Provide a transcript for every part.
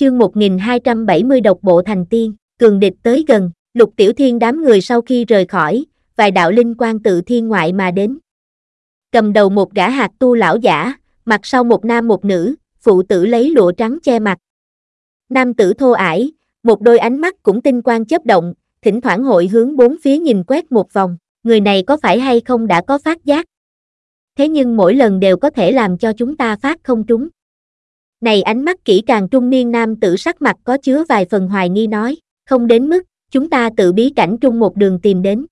Chương 1270 độc bộ thành tiên, cường địch tới gần, lục tiểu thiên đám người sau khi rời khỏi, vài đạo linh quan tự thiên ngoại mà đến. Cầm đầu một gã hạt tu lão giả, mặt sau một nam một nữ, phụ tử lấy lụa trắng che mặt. Nam tử thô ải, một đôi ánh mắt cũng tinh quang chớp động, thỉnh thoảng hội hướng bốn phía nhìn quét một vòng, người này có phải hay không đã có phát giác. Thế nhưng mỗi lần đều có thể làm cho chúng ta phát không trúng. Này ánh mắt kỹ càng trung niên nam tử sắc mặt có chứa vài phần hoài nghi nói, không đến mức, chúng ta tự bí cảnh trung một đường tìm đến.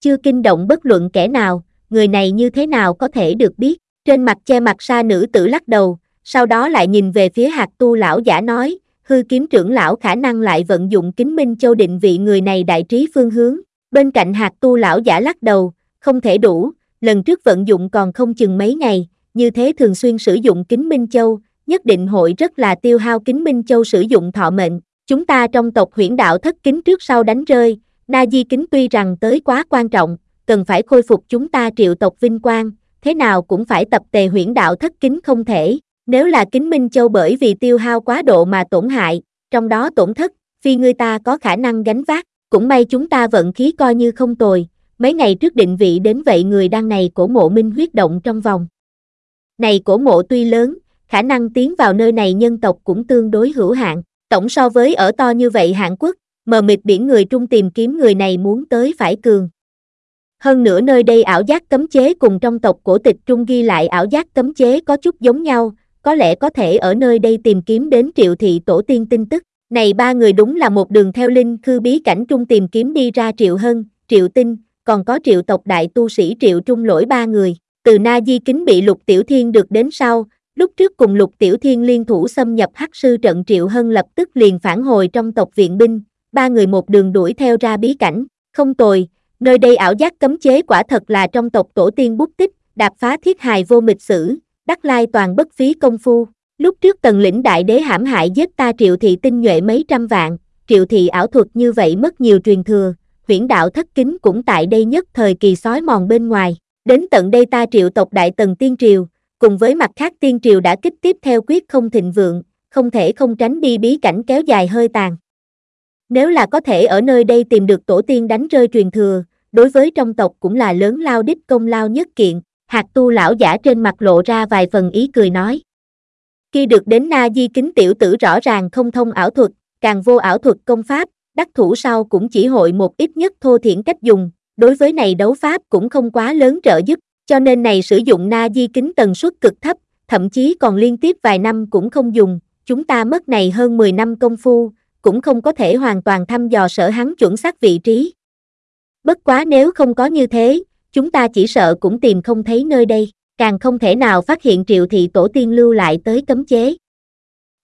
Chưa kinh động bất luận kẻ nào, người này như thế nào có thể được biết, trên mặt che mặt sa nữ tử lắc đầu, sau đó lại nhìn về phía hạt tu lão giả nói, hư kiếm trưởng lão khả năng lại vận dụng kính minh châu định vị người này đại trí phương hướng, bên cạnh hạt tu lão giả lắc đầu, không thể đủ, lần trước vận dụng còn không chừng mấy ngày, như thế thường xuyên sử dụng kính minh châu, nhất định hội rất là tiêu hao kính minh châu sử dụng thọ mệnh, chúng ta trong tộc huyễn đạo thất kính trước sau đánh rơi, na di kính tuy rằng tới quá quan trọng, cần phải khôi phục chúng ta triệu tộc vinh quang, thế nào cũng phải tập tề huyễn đạo thất kính không thể, nếu là kính Minh Châu bởi vì tiêu hao quá độ mà tổn hại, trong đó tổn thất, phi người ta có khả năng gánh vác, cũng may chúng ta vận khí coi như không tồi, mấy ngày trước định vị đến vậy người đang này cổ mộ minh huyết động trong vòng. Này cổ mộ tuy lớn, khả năng tiến vào nơi này nhân tộc cũng tương đối hữu hạn, tổng so với ở to như vậy Hàn Quốc, mờ mịt biển người trung tìm kiếm người này muốn tới phải cường. Hơn nữa nơi đây ảo giác cấm chế cùng trong tộc cổ tịch trung ghi lại ảo giác cấm chế có chút giống nhau, có lẽ có thể ở nơi đây tìm kiếm đến triệu thị tổ tiên tin tức. Này ba người đúng là một đường theo linh khư bí cảnh trung tìm kiếm đi ra triệu hân, triệu tinh, còn có triệu tộc đại tu sĩ triệu trung lỗi ba người. Từ na di kính bị lục tiểu thiên được đến sau, lúc trước cùng lục tiểu thiên liên thủ xâm nhập hắc sư trận triệu hân lập tức liền phản hồi trong tộc viện binh, ba người một đường đuổi theo ra bí cảnh, không tồi, nơi đây ảo giác cấm chế quả thật là trong tộc tổ tiên bút tích, đạp phá thiết hài vô mịch sử, đắc lai toàn bất phí công phu. Lúc trước tần lĩnh đại đế hãm hại giết ta triệu thị tinh nhuệ mấy trăm vạn, triệu thị ảo thuật như vậy mất nhiều truyền thừa, huyển đạo thất kính cũng tại đây nhất thời kỳ sói mòn bên ngoài. Đến tận đây ta triệu tộc đại tần tiên triều, cùng với mặt khác tiên triều đã kích tiếp theo quyết không thịnh vượng, không thể không tránh đi bí cảnh kéo dài hơi tàn. Nếu là có thể ở nơi đây tìm được tổ tiên đánh rơi truyền thừa, đối với trong tộc cũng là lớn lao đích công lao nhất kiện, hạt tu lão giả trên mặt lộ ra vài phần ý cười nói. Khi được đến na di kính tiểu tử rõ ràng không thông ảo thuật, càng vô ảo thuật công pháp, đắc thủ sau cũng chỉ hội một ít nhất thô thiển cách dùng, đối với này đấu pháp cũng không quá lớn trợ giúp, cho nên này sử dụng na di kính tần suất cực thấp, thậm chí còn liên tiếp vài năm cũng không dùng, chúng ta mất này hơn 10 năm công phu, cũng không có thể hoàn toàn thăm dò sở hắn chuẩn xác vị trí. Bất quá nếu không có như thế, chúng ta chỉ sợ cũng tìm không thấy nơi đây, càng không thể nào phát hiện triệu thị tổ tiên lưu lại tới cấm chế.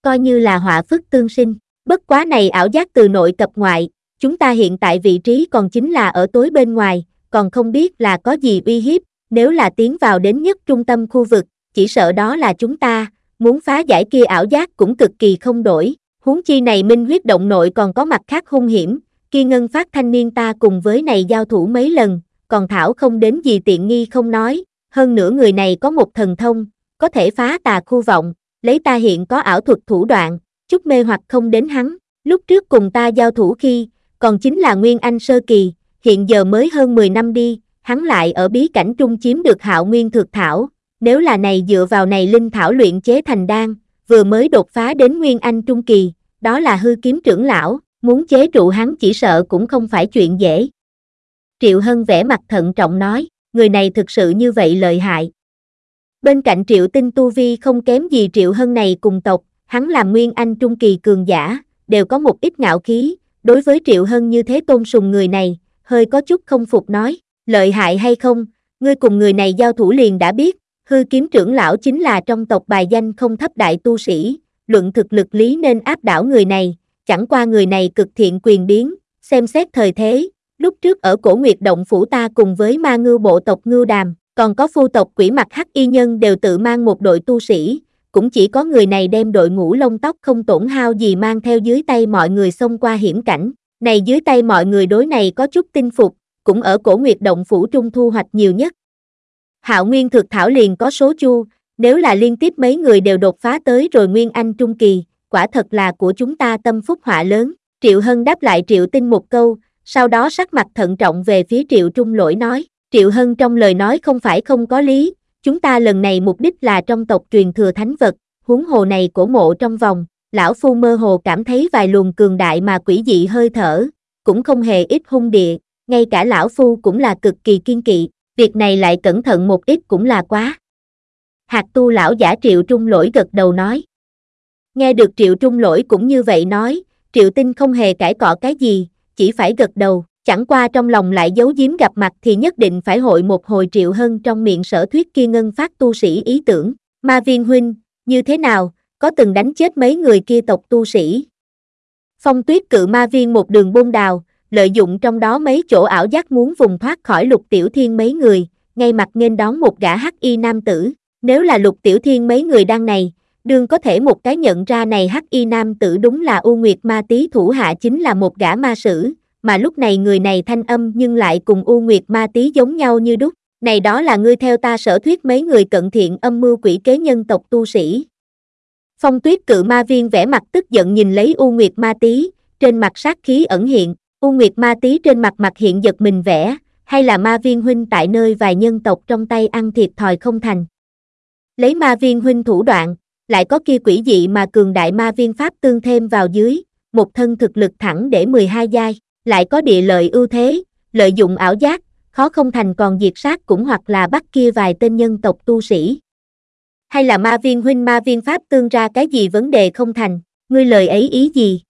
Coi như là họa phức tương sinh, bất quá này ảo giác từ nội cập ngoại, chúng ta hiện tại vị trí còn chính là ở tối bên ngoài, còn không biết là có gì uy hiếp, nếu là tiến vào đến nhất trung tâm khu vực, chỉ sợ đó là chúng ta, muốn phá giải kia ảo giác cũng cực kỳ không đổi, huống chi này minh huyết động nội còn có mặt khác hung hiểm, kia ngân phát thanh niên ta cùng với này giao thủ mấy lần, còn Thảo không đến gì tiện nghi không nói, hơn nữa người này có một thần thông, có thể phá tà khu vọng, lấy ta hiện có ảo thuật thủ đoạn, chút mê hoặc không đến hắn, lúc trước cùng ta giao thủ khi, còn chính là Nguyên Anh Sơ Kỳ, hiện giờ mới hơn 10 năm đi, hắn lại ở bí cảnh trung chiếm được hạo nguyên thực thảo, nếu là này dựa vào này linh thảo luyện chế thành đan, vừa mới đột phá đến Nguyên Anh Trung Kỳ, đó là hư kiếm trưởng lão, muốn chế trụ hắn chỉ sợ cũng không phải chuyện dễ. Triệu Hân vẽ mặt thận trọng nói, người này thực sự như vậy lợi hại. Bên cạnh Triệu Tinh Tu Vi không kém gì Triệu Hân này cùng tộc, hắn làm nguyên anh trung kỳ cường giả, đều có một ít ngạo khí, đối với Triệu Hân như thế tôn sùng người này, hơi có chút không phục nói, lợi hại hay không, ngươi cùng người này giao thủ liền đã biết, hư kiếm trưởng lão chính là trong tộc bài danh không thấp đại tu sĩ, luận thực lực lý nên áp đảo người này, chẳng qua người này cực thiện quyền biến, xem xét thời thế, lúc trước ở cổ nguyệt động phủ ta cùng với ma ngư bộ tộc ngưu đàm, còn có phu tộc quỷ mặt hắc y nhân đều tự mang một đội tu sĩ, cũng chỉ có người này đem đội ngũ lông tóc không tổn hao gì mang theo dưới tay mọi người xông qua hiểm cảnh, này dưới tay mọi người đối này có chút tin phục, cũng ở cổ nguyệt động phủ trung thu hoạch nhiều nhất. Hạo Nguyên thực thảo liền có số chu, nếu là liên tiếp mấy người đều đột phá tới rồi Nguyên Anh Trung Kỳ, quả thật là của chúng ta tâm phúc họa lớn. Triệu Hân đáp lại Triệu Tinh một câu, sau đó sắc mặt thận trọng về phía Triệu Trung lỗi nói, Triệu Hân trong lời nói không phải không có lý, chúng ta lần này mục đích là trong tộc truyền thừa thánh vật, huống hồ này cổ mộ trong vòng, lão phu mơ hồ cảm thấy vài luồng cường đại mà quỷ dị hơi thở, cũng không hề ít hung địa, ngay cả lão phu cũng là cực kỳ kiên kỵ, việc này lại cẩn thận một ít cũng là quá. Hạt tu lão giả triệu trung lỗi gật đầu nói. Nghe được triệu trung lỗi cũng như vậy nói, triệu tinh không hề cãi cọ cái gì, chỉ phải gật đầu, chẳng qua trong lòng lại giấu giếm gặp mặt thì nhất định phải hội một hồi triệu hơn trong miệng sở thuyết kia ngân phát tu sĩ ý tưởng, ma viên huynh, như thế nào, có từng đánh chết mấy người kia tộc tu sĩ. Phong tuyết cự ma viên một đường bôn đào, lợi dụng trong đó mấy chỗ ảo giác muốn vùng thoát khỏi lục tiểu thiên mấy người, ngay mặt nghênh đón một gã hắc y nam tử, nếu là lục tiểu thiên mấy người đang này, đương có thể một cái nhận ra này hắc y nam tử đúng là U Nguyệt ma tý thủ hạ chính là một gã ma sử, mà lúc này người này thanh âm nhưng lại cùng U Nguyệt ma tý giống nhau như đúc, này đó là ngươi theo ta sở thuyết mấy người cận thiện âm mưu quỷ kế nhân tộc tu sĩ. Phong tuyết cự ma viên vẽ mặt tức giận nhìn lấy U Nguyệt ma tý trên mặt sát khí ẩn hiện, U Nguyệt ma tí trên mặt mặt hiện giật mình vẽ, hay là ma viên huynh tại nơi vài nhân tộc trong tay ăn thiệt thòi không thành. Lấy ma viên huynh thủ đoạn, lại có kia quỷ dị mà cường đại ma viên pháp tương thêm vào dưới, một thân thực lực thẳng để 12 giai, lại có địa lợi ưu thế, lợi dụng ảo giác, khó không thành còn diệt sát cũng hoặc là bắt kia vài tên nhân tộc tu sĩ. Hay là ma viên huynh ma viên pháp tương ra cái gì vấn đề không thành, ngươi lời ấy ý gì?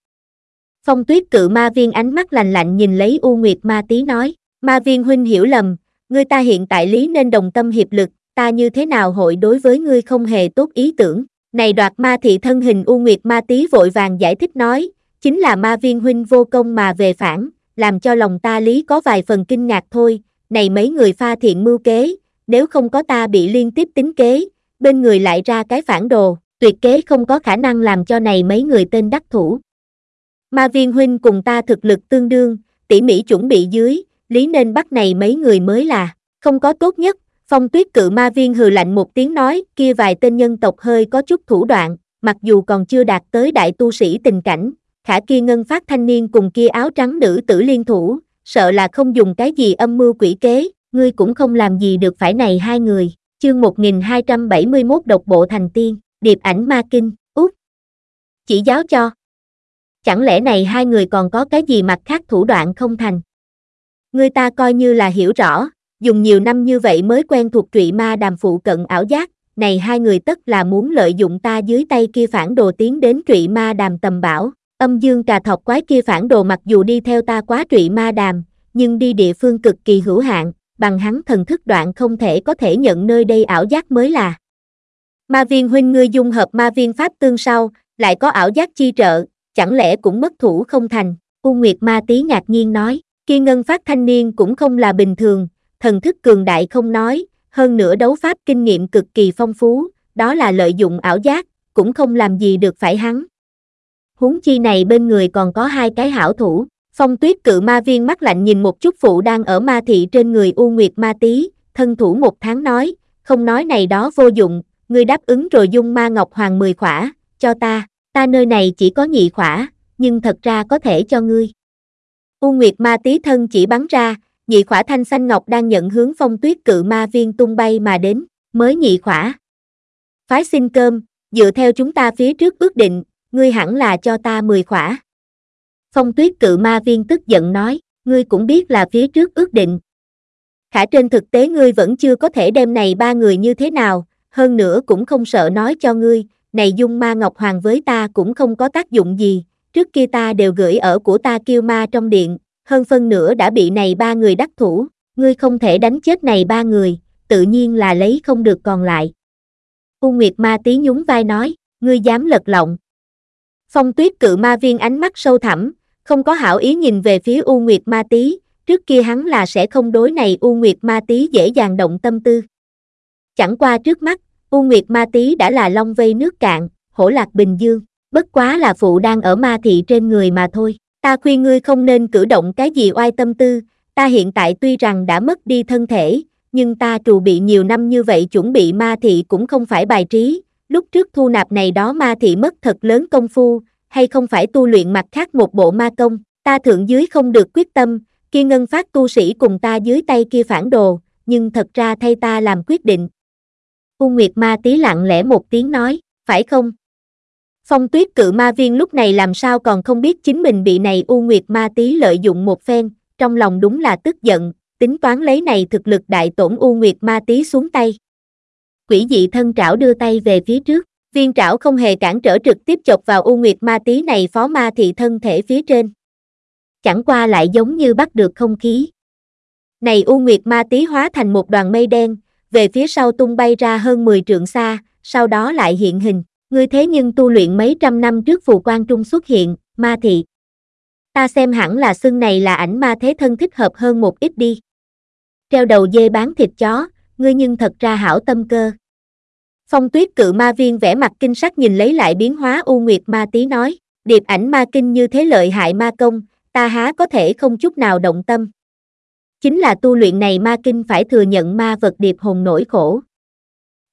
Phong tuyết cự ma viên ánh mắt lạnh lạnh nhìn lấy U Nguyệt ma tí nói, ma viên huynh hiểu lầm, ngươi ta hiện tại lý nên đồng tâm hiệp lực, ta như thế nào hội đối với ngươi không hề tốt ý tưởng. Này đoạt ma thị thân hình U Nguyệt ma tí vội vàng giải thích nói, chính là ma viên huynh vô công mà về phản, làm cho lòng ta lý có vài phần kinh ngạc thôi, này mấy người pha thiện mưu kế, nếu không có ta bị liên tiếp tính kế, bên người lại ra cái phản đồ, tuyệt kế không có khả năng làm cho này mấy người tên đắc thủ. Ma viên huynh cùng ta thực lực tương đương, tỉ mỉ chuẩn bị dưới, lý nên bắt này mấy người mới là, không có tốt nhất, phong tuyết cự ma viên hừ lạnh một tiếng nói, kia vài tên nhân tộc hơi có chút thủ đoạn, mặc dù còn chưa đạt tới đại tu sĩ tình cảnh, khả kia ngân phát thanh niên cùng kia áo trắng nữ tử liên thủ, sợ là không dùng cái gì âm mưu quỷ kế, ngươi cũng không làm gì được phải này hai người. Chương 1271 độc bộ thành tiên, điệp ảnh ma kinh, út. Chỉ giáo cho. Chẳng lẽ này hai người còn có cái gì mặt khác thủ đoạn không thành? Người ta coi như là hiểu rõ, dùng nhiều năm như vậy mới quen thuộc trụy ma đàm phụ cận ảo giác, này hai người tất là muốn lợi dụng ta dưới tay kia phản đồ tiến đến trụy ma đàm tầm bảo, âm dương cà thọc quái kia phản đồ mặc dù đi theo ta quá trụy ma đàm, nhưng đi địa phương cực kỳ hữu hạn, bằng hắn thần thức đoạn không thể có thể nhận nơi đây ảo giác mới là. Ma viên huynh ngươi dung hợp ma viên pháp tương sau, lại có ảo giác chi trợ, chẳng lẽ cũng mất thủ không thành, U Nguyệt ma tý ngạc nhiên nói, kia ngân phát thanh niên cũng không là bình thường, thần thức cường đại không nói, hơn nữa đấu pháp kinh nghiệm cực kỳ phong phú, đó là lợi dụng ảo giác, cũng không làm gì được phải hắn. Huống chi này bên người còn có hai cái hảo thủ, phong tuyết cự ma viên mắt lạnh nhìn một chút phụ đang ở ma thị trên người U Nguyệt ma tý. Thân thủ một tháng nói, không nói này đó vô dụng, ngươi đáp ứng rồi dung ma ngọc hoàng mười khỏa, cho ta, ta nơi này chỉ có nhị khỏa, nhưng thật ra có thể cho ngươi. U Nguyệt ma tí thân chỉ bắn ra, nhị khỏa thanh xanh ngọc đang nhận hướng phong tuyết cự ma viên tung bay mà đến, mới nhị khỏa. Phái xin cơm, dựa theo chúng ta phía trước ước định, ngươi hẳn là cho ta 10 khỏa. Phong tuyết cự ma viên tức giận nói, ngươi cũng biết là phía trước ước định. Khả trên thực tế ngươi vẫn chưa có thể đem này ba người như thế nào, hơn nữa cũng không sợ nói cho ngươi, này dung ma ngọc hoàng với ta cũng không có tác dụng gì, trước kia ta đều gửi ở của ta kêu ma trong điện, hơn phân nửa đã bị này ba người đắc thủ, ngươi không thể đánh chết này ba người, tự nhiên là lấy không được còn lại. U Nguyệt ma tí nhún vai nói, ngươi dám lật lọng. Phong tuyết cự ma viên ánh mắt sâu thẳm, không có hảo ý nhìn về phía U Nguyệt ma tí, trước kia hắn là sẽ không đối này U Nguyệt ma tí dễ dàng động tâm tư. Chẳng qua trước mắt, U Nguyệt ma Tý đã là long vây nước cạn, hổ lạc bình dương, bất quá là phụ đang ở ma thị trên người mà thôi. Ta khuyên ngươi không nên cử động cái gì oai tâm tư, ta hiện tại tuy rằng đã mất đi thân thể, nhưng ta trù bị nhiều năm như vậy chuẩn bị ma thị cũng không phải bài trí, lúc trước thu nạp này đó ma thị mất thật lớn công phu, hay không phải tu luyện mặt khác một bộ ma công, ta thượng dưới không được quyết tâm, kia ngân phát tu sĩ cùng ta dưới tay kia phản đồ, nhưng thật ra thay ta làm quyết định. U Nguyệt ma tí lặng lẽ một tiếng nói, phải không? Phong tuyết cự ma viên lúc này làm sao còn không biết chính mình bị này U Nguyệt ma tí lợi dụng một phen, trong lòng đúng là tức giận, tính toán lấy này thực lực đại tổn U Nguyệt ma tí xuống tay. Quỷ dị thân trảo đưa tay về phía trước, viên trảo không hề cản trở trực tiếp chọc vào U Nguyệt ma tí này phó ma thị thân thể phía trên. Chẳng qua lại giống như bắt được không khí. Này U Nguyệt ma tí hóa thành một đoàn mây đen, về phía sau tung bay ra hơn 10 trượng xa, sau đó lại hiện hình. Ngươi thế nhưng tu luyện mấy trăm năm trước phù quan trung xuất hiện, ma thị. Ta xem hẳn là xưng này là ảnh ma thế thân thích hợp hơn một ít đi. Treo đầu dê bán thịt chó, ngươi nhưng thật ra hảo tâm cơ. Phong tuyết cự ma viên vẽ mặt kinh sắc nhìn lấy lại biến hóa u nguyệt ma tí nói, điệp ảnh ma kinh như thế lợi hại ma công, ta há có thể không chút nào động tâm. Chính là tu luyện này ma kinh phải thừa nhận ma vật điệp hồn nổi khổ.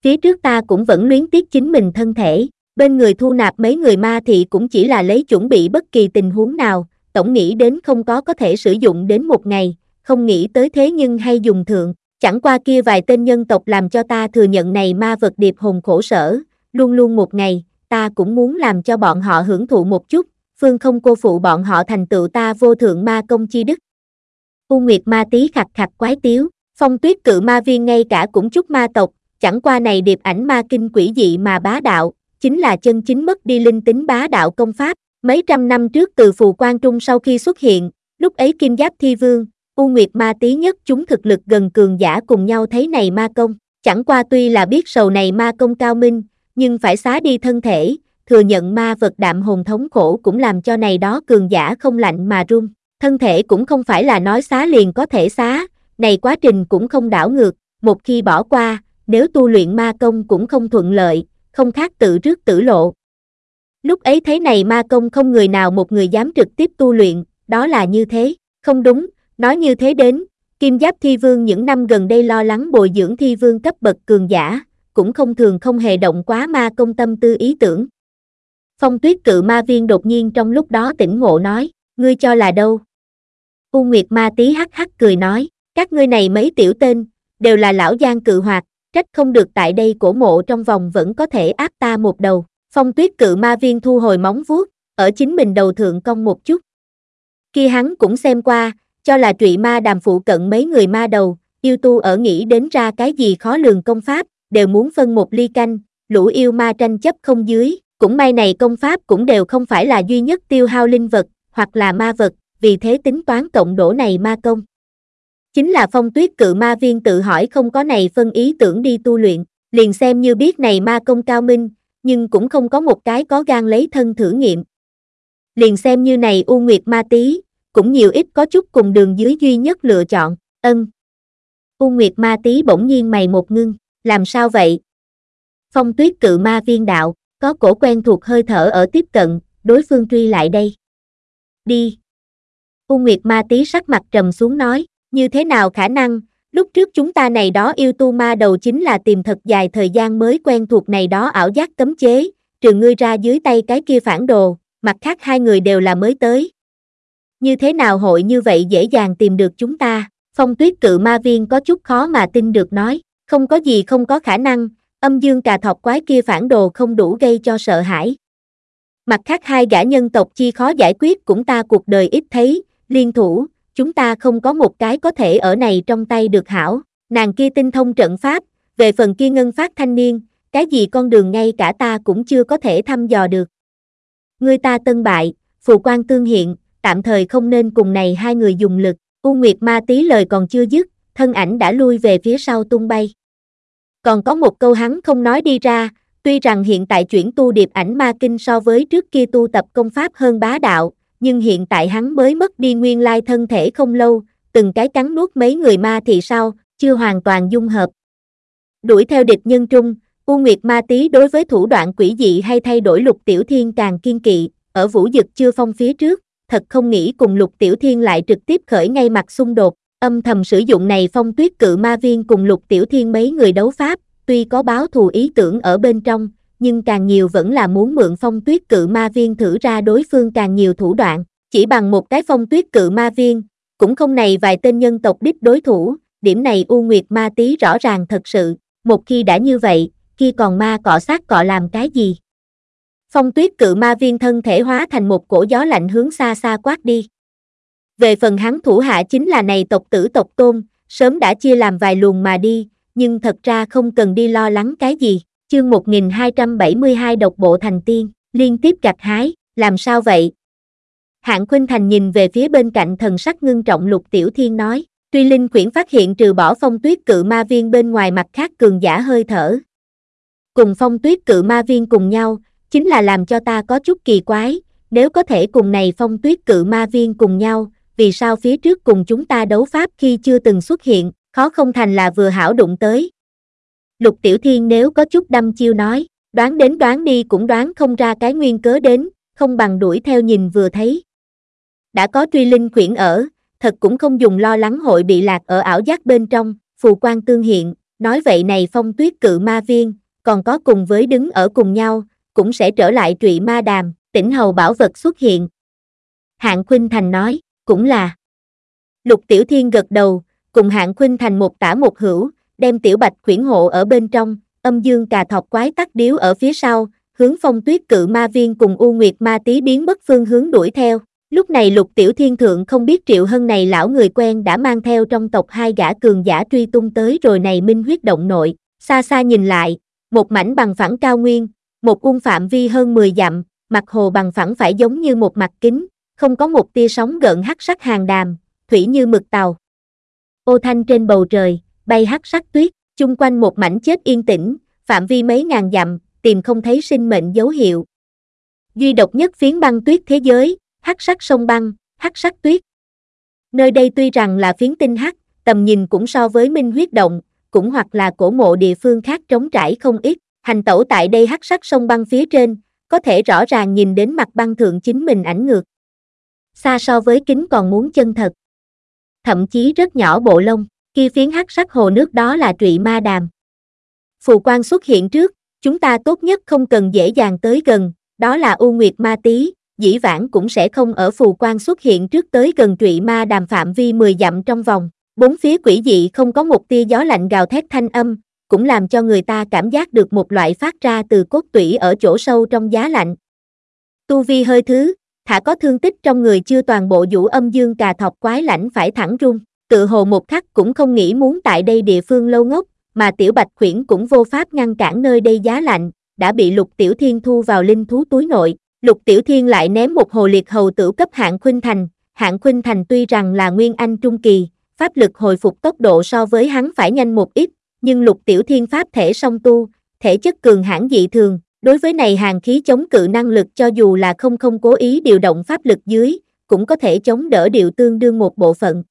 Phía trước ta cũng vẫn luyến tiếc chính mình thân thể, bên người thu nạp mấy người ma thì cũng chỉ là lấy chuẩn bị bất kỳ tình huống nào, tổng nghĩ đến không có có thể sử dụng đến một ngày, không nghĩ tới thế nhưng hay dùng thượng, chẳng qua kia vài tên nhân tộc làm cho ta thừa nhận này ma vật điệp hồn khổ sở, luôn luôn một ngày, ta cũng muốn làm cho bọn họ hưởng thụ một chút, phương không cô phụ bọn họ thành tựu ta vô thượng ma công chi đức. U Nguyệt ma tí khặt khặt quái tiếu, phong tuyết cự ma viên ngay cả cũng chút ma tộc, chẳng qua này điệp ảnh ma kinh quỷ dị mà bá đạo, chính là chân chính mất đi linh tính bá đạo công pháp, mấy trăm năm trước từ phù quan trung sau khi xuất hiện, lúc ấy kim giáp thi vương, U Nguyệt ma tí nhất chúng thực lực gần cường giả cùng nhau thấy này ma công, chẳng qua tuy là biết sầu này ma công cao minh, nhưng phải xá đi thân thể, thừa nhận ma vật đạm hồn thống khổ cũng làm cho này đó cường giả không lạnh mà run. Thân thể cũng không phải là nói xá liền có thể xá, này quá trình cũng không đảo ngược, một khi bỏ qua, nếu tu luyện ma công cũng không thuận lợi, không khác tự rước tử lộ. Lúc ấy thế này ma công không người nào một người dám trực tiếp tu luyện, đó là như thế, không đúng, nói như thế đến, Kim Giáp Thi Vương những năm gần đây lo lắng bồi dưỡng Thi Vương cấp bậc cường giả, cũng không thường không hề động quá ma công tâm tư ý tưởng. Phong tuyết cự ma viên đột nhiên trong lúc đó tỉnh ngộ nói, ngươi cho là đâu? U Nguyệt ma tí hắc hắc cười nói, các ngươi này mấy tiểu tên, đều là lão giang cự hoạt, trách không được tại đây cổ mộ trong vòng vẫn có thể áp ta một đầu. Phong tuyết cự ma viên thu hồi móng vuốt, ở chính mình đầu thượng cong một chút. Khi hắn cũng xem qua, cho là trụy ma đàm phụ cận mấy người ma đầu, yêu tu ở nghĩ đến ra cái gì khó lường công pháp, đều muốn phân một ly canh, lũ yêu ma tranh chấp không dưới, cũng may này công pháp cũng đều không phải là duy nhất tiêu hao linh vật, hoặc là ma vật, vì thế tính toán cộng đổ này ma công. Chính là phong tuyết cự ma viên tự hỏi không có này phân ý tưởng đi tu luyện, liền xem như biết này ma công cao minh, nhưng cũng không có một cái có gan lấy thân thử nghiệm. Liền xem như này U Nguyệt ma tí, cũng nhiều ít có chút cùng đường dưới duy nhất lựa chọn, ân. U Nguyệt ma tí bỗng nhiên mày một ngưng, làm sao vậy? Phong tuyết cự ma viên đạo, có cổ quen thuộc hơi thở ở tiếp cận, đối phương truy lại đây. Đi. U Nguyệt ma tí sắc mặt trầm xuống nói, như thế nào khả năng, lúc trước chúng ta này đó yêu tu ma đầu chính là tìm thật dài thời gian mới quen thuộc này đó ảo giác cấm chế, trừ ngươi ra dưới tay cái kia phản đồ, mặt khác hai người đều là mới tới. Như thế nào hội như vậy dễ dàng tìm được chúng ta, phong tuyết cự ma viên có chút khó mà tin được nói, không có gì không có khả năng, âm dương cà thọc quái kia phản đồ không đủ gây cho sợ hãi. Mặt khác hai gã nhân tộc chi khó giải quyết cũng ta cuộc đời ít thấy, liên thủ, chúng ta không có một cái có thể ở này trong tay được hảo, nàng kia tinh thông trận pháp, về phần kia ngân phát thanh niên, cái gì con đường ngay cả ta cũng chưa có thể thăm dò được. Người ta tân bại, phù quan tương hiện, tạm thời không nên cùng này hai người dùng lực, U Nguyệt ma tí lời còn chưa dứt, thân ảnh đã lui về phía sau tung bay. Còn có một câu hắn không nói đi ra, tuy rằng hiện tại chuyển tu điệp ảnh ma kinh so với trước kia tu tập công pháp hơn bá đạo, nhưng hiện tại hắn mới mất đi nguyên lai thân thể không lâu, từng cái cắn nuốt mấy người ma thì sao, chưa hoàn toàn dung hợp. Đuổi theo địch nhân trung, U Nguyệt ma tí đối với thủ đoạn quỷ dị hay thay đổi lục tiểu thiên càng kiên kỵ, ở vũ dực chưa phong phía trước, thật không nghĩ cùng lục tiểu thiên lại trực tiếp khởi ngay mặt xung đột, âm thầm sử dụng này phong tuyết cự ma viên cùng lục tiểu thiên mấy người đấu pháp, tuy có báo thù ý tưởng ở bên trong, nhưng càng nhiều vẫn là muốn mượn phong tuyết cự ma viên thử ra đối phương càng nhiều thủ đoạn, chỉ bằng một cái phong tuyết cự ma viên, cũng không này vài tên nhân tộc đích đối thủ, điểm này U Nguyệt ma tí rõ ràng thật sự, một khi đã như vậy, kia còn ma cọ sát cọ làm cái gì? Phong tuyết cự ma viên thân thể hóa thành một cổ gió lạnh hướng xa xa quát đi. Về phần hắn thủ hạ chính là này tộc tử tộc tôn, sớm đã chia làm vài luồng mà đi, nhưng thật ra không cần đi lo lắng cái gì. Chương 1272 độc bộ thành tiên, liên tiếp gặt hái, làm sao vậy? Hạng Khuynh Thành nhìn về phía bên cạnh thần sắc ngưng trọng Lục Tiểu Thiên nói, tuy Linh Quyển phát hiện trừ bỏ phong tuyết cự ma viên bên ngoài mặt khác cường giả hơi thở. Cùng phong tuyết cự ma viên cùng nhau, chính là làm cho ta có chút kỳ quái, nếu có thể cùng này phong tuyết cự ma viên cùng nhau, vì sao phía trước cùng chúng ta đấu pháp khi chưa từng xuất hiện, khó không thành là vừa hảo đụng tới. Lục Tiểu Thiên nếu có chút đâm chiêu nói, đoán đến đoán đi cũng đoán không ra cái nguyên cớ đến, không bằng đuổi theo nhìn vừa thấy. Đã có truy linh quyển ở, thật cũng không dùng lo lắng hội bị lạc ở ảo giác bên trong, phù quan tương hiện, nói vậy này phong tuyết cự ma viên, còn có cùng với đứng ở cùng nhau, cũng sẽ trở lại trụy ma đàm, tỉnh hầu bảo vật xuất hiện. Hạng Khuynh Thành nói, cũng là. Lục Tiểu Thiên gật đầu, cùng Hạng Khuynh Thành một tả một hữu, đem Tiểu Bạch khuyển hộ ở bên trong, âm dương cà thọc quái tắc điếu ở phía sau, hướng phong tuyết cự ma viên cùng U Nguyệt ma tí biến bất phương hướng đuổi theo. Lúc này Lục Tiểu Thiên Thượng không biết Triệu Hân này lão người quen đã mang theo trong tộc hai gã cường giả truy tung tới rồi này minh huyết động nội, xa xa nhìn lại, một mảnh bằng phẳng cao nguyên, một cung phạm vi hơn 10 dặm, mặt hồ bằng phẳng phải giống như một mặt kính, không có một tia sóng gợn hắc sắc hàng đàm, thủy như mực tàu. Ô thanh trên bầu trời, bay hắc sắc tuyết, chung quanh một mảnh chết yên tĩnh, phạm vi mấy ngàn dặm, tìm không thấy sinh mệnh dấu hiệu. Duy độc nhất phiến băng tuyết thế giới, hắc sắc sông băng, hắc sắc tuyết. Nơi đây tuy rằng là phiến tinh hắc, tầm nhìn cũng so với minh huyết động, cũng hoặc là cổ mộ địa phương khác trống trải không ít, hành tẩu tại đây hắc sắc sông băng phía trên, có thể rõ ràng nhìn đến mặt băng thượng chính mình ảnh ngược. Xa so với kính còn muốn chân thật. Thậm chí rất nhỏ bộ lông, kia phiến hắc sắc hồ nước đó là trụy ma đàm. Phù quan xuất hiện trước, chúng ta tốt nhất không cần dễ dàng tới gần, đó là U Nguyệt Ma Tý, dĩ vãng cũng sẽ không ở phù quan xuất hiện trước tới gần trụy ma đàm phạm vi 10 dặm trong vòng. Bốn phía quỷ dị không có một tia gió lạnh gào thét thanh âm, cũng làm cho người ta cảm giác được một loại phát ra từ cốt tủy ở chỗ sâu trong giá lạnh. Tu vi hơi thứ, thả có thương tích trong người chưa toàn bộ vũ âm dương cà thọc quái lãnh phải thẳng rung tự hồ một khắc cũng không nghĩ muốn tại đây địa phương lâu ngốc, mà tiểu bạch khuyển cũng vô pháp ngăn cản nơi đây giá lạnh, đã bị lục tiểu thiên thu vào linh thú túi nội, lục tiểu thiên lại ném một hồ liệt hầu tử cấp hạng khuynh thành, hạng khuynh thành tuy rằng là nguyên anh trung kỳ, pháp lực hồi phục tốc độ so với hắn phải nhanh một ít, nhưng lục tiểu thiên pháp thể song tu, thể chất cường hãn dị thường, đối với này hàng khí chống cự năng lực cho dù là không không cố ý điều động pháp lực dưới, cũng có thể chống đỡ điều tương đương một bộ phận.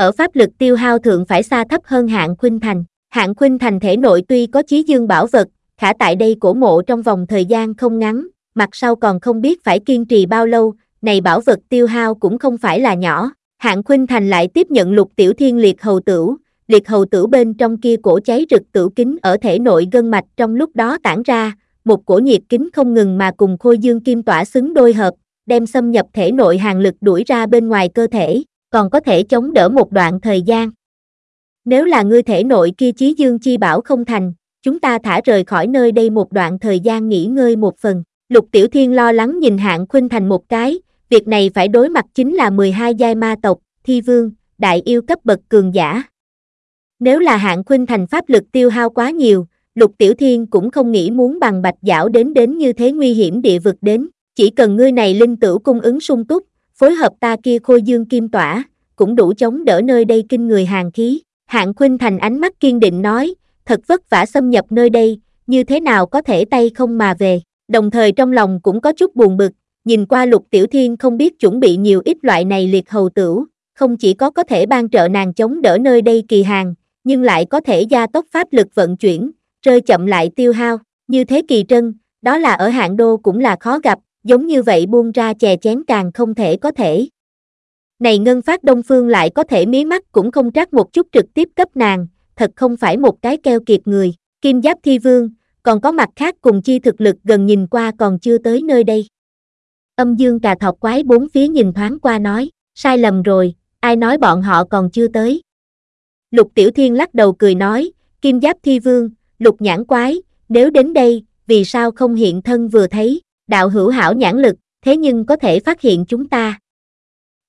Ở pháp lực tiêu hao thượng phải xa thấp hơn hạng khuynh thành, hạng khuynh thành thể nội tuy có chí dương bảo vật, khả tại đây cổ mộ trong vòng thời gian không ngắn, mặt sau còn không biết phải kiên trì bao lâu, này bảo vật tiêu hao cũng không phải là nhỏ. Hạng Khuynh Thành lại tiếp nhận lục tiểu thiên liệt hầu tử. Liệt hầu tử bên trong kia cổ cháy rực tử kính ở thể nội gân mạch trong lúc đó tản ra, một cổ nhiệt kính không ngừng mà cùng khôi dương kim tỏa xứng đôi hợp, đem xâm nhập thể nội hàng lực đuổi ra bên ngoài cơ thể, còn có thể chống đỡ một đoạn thời gian. Nếu là ngươi thể nội kia chí dương chi bảo không thành, chúng ta thả rời khỏi nơi đây một đoạn thời gian nghỉ ngơi một phần. Lục Tiểu Thiên lo lắng nhìn hạng khuynh thành một cái, việc này phải đối mặt chính là 12 giai ma tộc, thi vương, đại yêu cấp bậc cường giả. Nếu là hạng khuynh thành pháp lực tiêu hao quá nhiều, Lục Tiểu Thiên cũng không nghĩ muốn bằng bạch giảo đến đến như thế nguy hiểm địa vực đến, chỉ cần ngươi này linh tử cung ứng sung túc, phối hợp ta kia khôi dương kim tỏa, cũng đủ chống đỡ nơi đây kinh người hàng khí. Hạng Khuynh Thành ánh mắt kiên định nói, thật vất vả xâm nhập nơi đây, như thế nào có thể tay không mà về, đồng thời trong lòng cũng có chút buồn bực, nhìn qua lục tiểu thiên không biết chuẩn bị nhiều ít loại này liệt hầu tửu, không chỉ có có thể ban trợ nàng chống đỡ nơi đây kỳ hàng, nhưng lại có thể gia tốc pháp lực vận chuyển, rơi chậm lại tiêu hao, như thế kỳ trân, đó là ở hạng đô cũng là khó gặp, giống như vậy buông ra chè chén càng không thể có thể. Này ngân phát đông phương lại có thể mí mắt cũng không trắc một chút trực tiếp cấp nàng, thật không phải một cái keo kiệt người, kim giáp thi vương, còn có mặt khác cùng chi thực lực gần nhìn qua còn chưa tới nơi đây. Âm dương cà thọc quái bốn phía nhìn thoáng qua nói, sai lầm rồi, ai nói bọn họ còn chưa tới. Lục Tiểu Thiên lắc đầu cười nói, Kim Giáp Thi Vương, Lục Nhãn Quái, nếu đến đây, vì sao không hiện thân vừa thấy, đạo hữu hảo nhãn lực, thế nhưng có thể phát hiện chúng ta.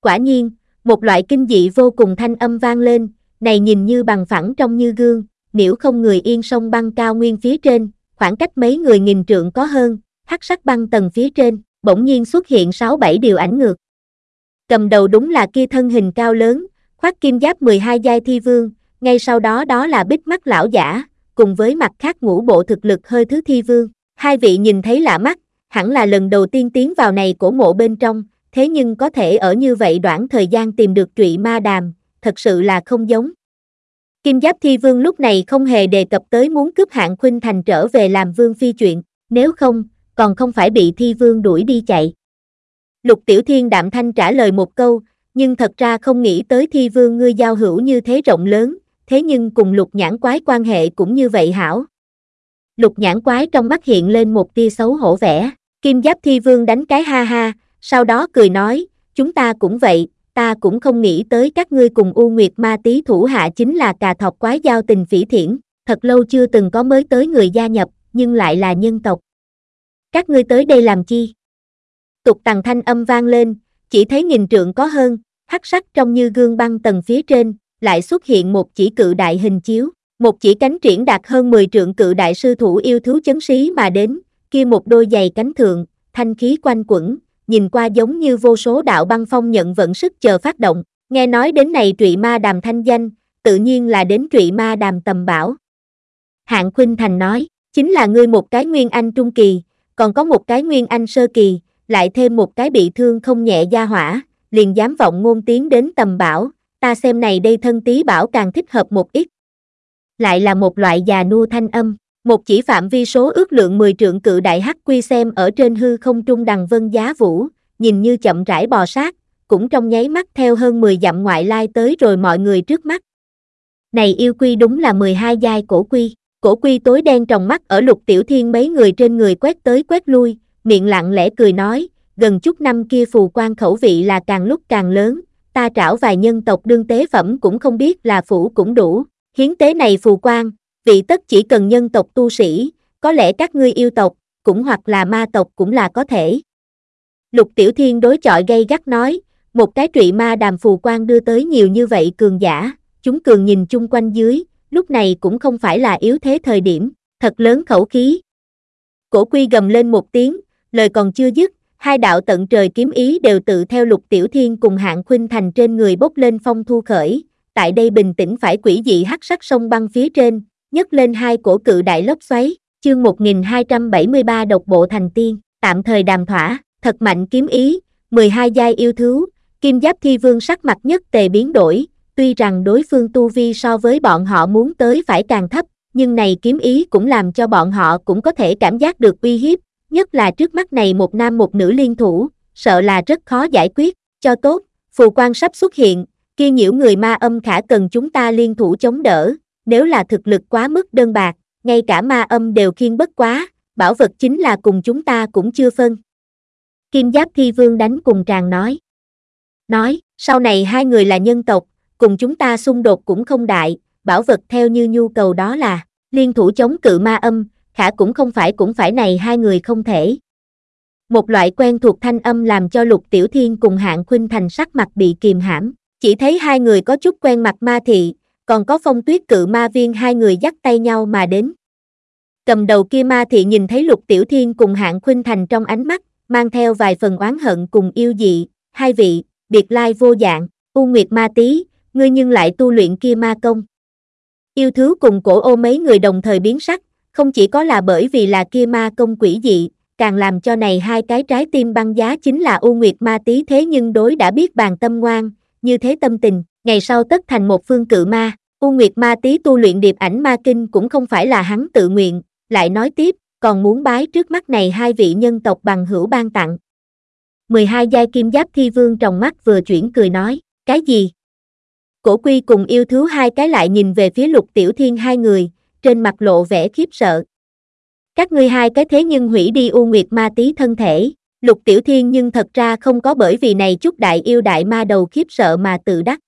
Quả nhiên, một loại kinh dị vô cùng thanh âm vang lên, này nhìn như bằng phẳng trong như gương, nếu không người yên sông băng cao nguyên phía trên, khoảng cách mấy người nghìn trượng có hơn, hắc sắc băng tầng phía trên, bỗng nhiên xuất hiện sáu bảy điều ảnh ngược. Cầm đầu đúng là kia thân hình cao lớn, khoác kim giáp 12 giai thi vương, ngay sau đó đó là bích mắt lão giả, cùng với mặt khác ngũ bộ thực lực hơi thứ thi vương. Hai vị nhìn thấy lạ mắt, hẳn là lần đầu tiên tiến vào này cổ mộ bên trong, thế nhưng có thể ở như vậy đoạn thời gian tìm được trụy ma đàm, thật sự là không giống. Kim Giáp Thi Vương lúc này không hề đề cập tới muốn cướp hạng khuynh thành trở về làm vương phi chuyện, nếu không, còn không phải bị Thi Vương đuổi đi chạy. Lục Tiểu Thiên đạm thanh trả lời một câu, nhưng thật ra không nghĩ tới Thi Vương ngươi giao hữu như thế rộng lớn, thế nhưng cùng lục nhãn quái quan hệ cũng như vậy hảo. Lục nhãn quái trong mắt hiện lên một tia xấu hổ vẻ, Kim Giáp Thi Vương đánh cái ha ha, sau đó cười nói, chúng ta cũng vậy, ta cũng không nghĩ tới các ngươi cùng U Nguyệt Ma Tý thủ hạ chính là cà thọc quái giao tình phỉ thiển, thật lâu chưa từng có mới tới người gia nhập, nhưng lại là nhân tộc. Các ngươi tới đây làm chi? Tục tằng thanh âm vang lên, chỉ thấy nghìn trượng có hơn, hắc sắc trong như gương băng tầng phía trên, lại xuất hiện một chỉ cự đại hình chiếu, một chỉ cánh triển đạt hơn 10 trượng cự đại sư thủ yêu thú chấn sĩ mà đến, kia một đôi giày cánh thượng, thanh khí quanh quẩn, nhìn qua giống như vô số đạo băng phong nhận vận sức chờ phát động, nghe nói đến này trụy ma đàm thanh danh, tự nhiên là đến trụy ma đàm tầm bảo. Hạng Khuynh Thành nói, chính là ngươi một cái nguyên anh trung kỳ, còn có một cái nguyên anh sơ kỳ, lại thêm một cái bị thương không nhẹ gia hỏa, liền dám vọng ngôn tiếng đến tầm bảo, ta xem này đây thân tí bảo càng thích hợp một ít. Lại là một loại già nua thanh âm, một chỉ phạm vi số ước lượng 10 trượng cự đại hắc quy xem ở trên hư không trung đằng vân giá vũ, nhìn như chậm rãi bò sát, cũng trong nháy mắt theo hơn 10 dặm ngoại lai tới rồi mọi người trước mắt. Này yêu quy đúng là 12 giai cổ quy, cổ quy tối đen trong mắt ở lục tiểu thiên mấy người trên người quét tới quét lui, miệng lặng lẽ cười nói, gần chút năm kia phù quan khẩu vị là càng lúc càng lớn, ta trảo vài nhân tộc đương tế phẩm cũng không biết là phủ cũng đủ, hiến tế này phù quan, vị tất chỉ cần nhân tộc tu sĩ, có lẽ các ngươi yêu tộc, cũng hoặc là ma tộc cũng là có thể. Lục Tiểu Thiên đối chọi gây gắt nói, một cái trụy ma đàm phù quan đưa tới nhiều như vậy cường giả, chúng cường nhìn chung quanh dưới, lúc này cũng không phải là yếu thế thời điểm, thật lớn khẩu khí. Cổ quy gầm lên một tiếng, lời còn chưa dứt, hai đạo tận trời kiếm ý đều tự theo lục tiểu thiên cùng hạng khuynh thành trên người bốc lên phong thu khởi, tại đây bình tĩnh phải quỷ dị hắc sắc sông băng phía trên, nhấc lên hai cổ cự đại lốc xoáy, chương 1273 độc bộ thành tiên, tạm thời đàm thỏa, thật mạnh kiếm ý, 12 giai yêu thú, kim giáp thi vương sắc mặt nhất tề biến đổi, tuy rằng đối phương tu vi so với bọn họ muốn tới phải càng thấp, nhưng này kiếm ý cũng làm cho bọn họ cũng có thể cảm giác được uy hiếp, nhất là trước mắt này một nam một nữ liên thủ, sợ là rất khó giải quyết, cho tốt, phù quan sắp xuất hiện, kia nhiễu người ma âm khả cần chúng ta liên thủ chống đỡ, nếu là thực lực quá mức đơn bạc, ngay cả ma âm đều khiên bất quá, bảo vật chính là cùng chúng ta cũng chưa phân. Kim Giáp Thi Vương đánh cùng tràng nói. Nói, sau này hai người là nhân tộc, cùng chúng ta xung đột cũng không đại, bảo vật theo như nhu cầu đó là, liên thủ chống cự ma âm, khả cũng không phải cũng phải này hai người không thể. Một loại quen thuộc thanh âm làm cho Lục Tiểu Thiên cùng hạng khuynh thành sắc mặt bị kìm hãm, chỉ thấy hai người có chút quen mặt ma thị, còn có phong tuyết cự ma viên hai người dắt tay nhau mà đến. Cầm đầu kia ma thị nhìn thấy Lục Tiểu Thiên cùng hạng khuynh thành trong ánh mắt, mang theo vài phần oán hận cùng yêu dị, hai vị, biệt lai vô dạng, U Nguyệt ma tí, ngươi nhưng lại tu luyện kia ma công. Yêu thứ cùng cổ ô mấy người đồng thời biến sắc, không chỉ có là bởi vì là kia ma công quỷ dị, càng làm cho này hai cái trái tim băng giá chính là U Nguyệt ma tí thế nhưng đối đã biết bàn tâm ngoan, như thế tâm tình, ngày sau tất thành một phương cự ma, U Nguyệt ma tý tu luyện điệp ảnh ma kinh cũng không phải là hắn tự nguyện, lại nói tiếp, còn muốn bái trước mắt này hai vị nhân tộc bằng hữu ban tặng. 12 giai kim giáp thi vương trong mắt vừa chuyển cười nói, cái gì? Cổ quy cùng yêu thứ hai cái lại nhìn về phía lục tiểu thiên hai người, trên mặt lộ vẻ khiếp sợ. Các ngươi hai cái thế nhưng hủy đi U Nguyệt Ma tý thân thể, Lục Tiểu Thiên nhưng thật ra không có bởi vì này chút đại yêu đại ma đầu khiếp sợ mà tự đắc.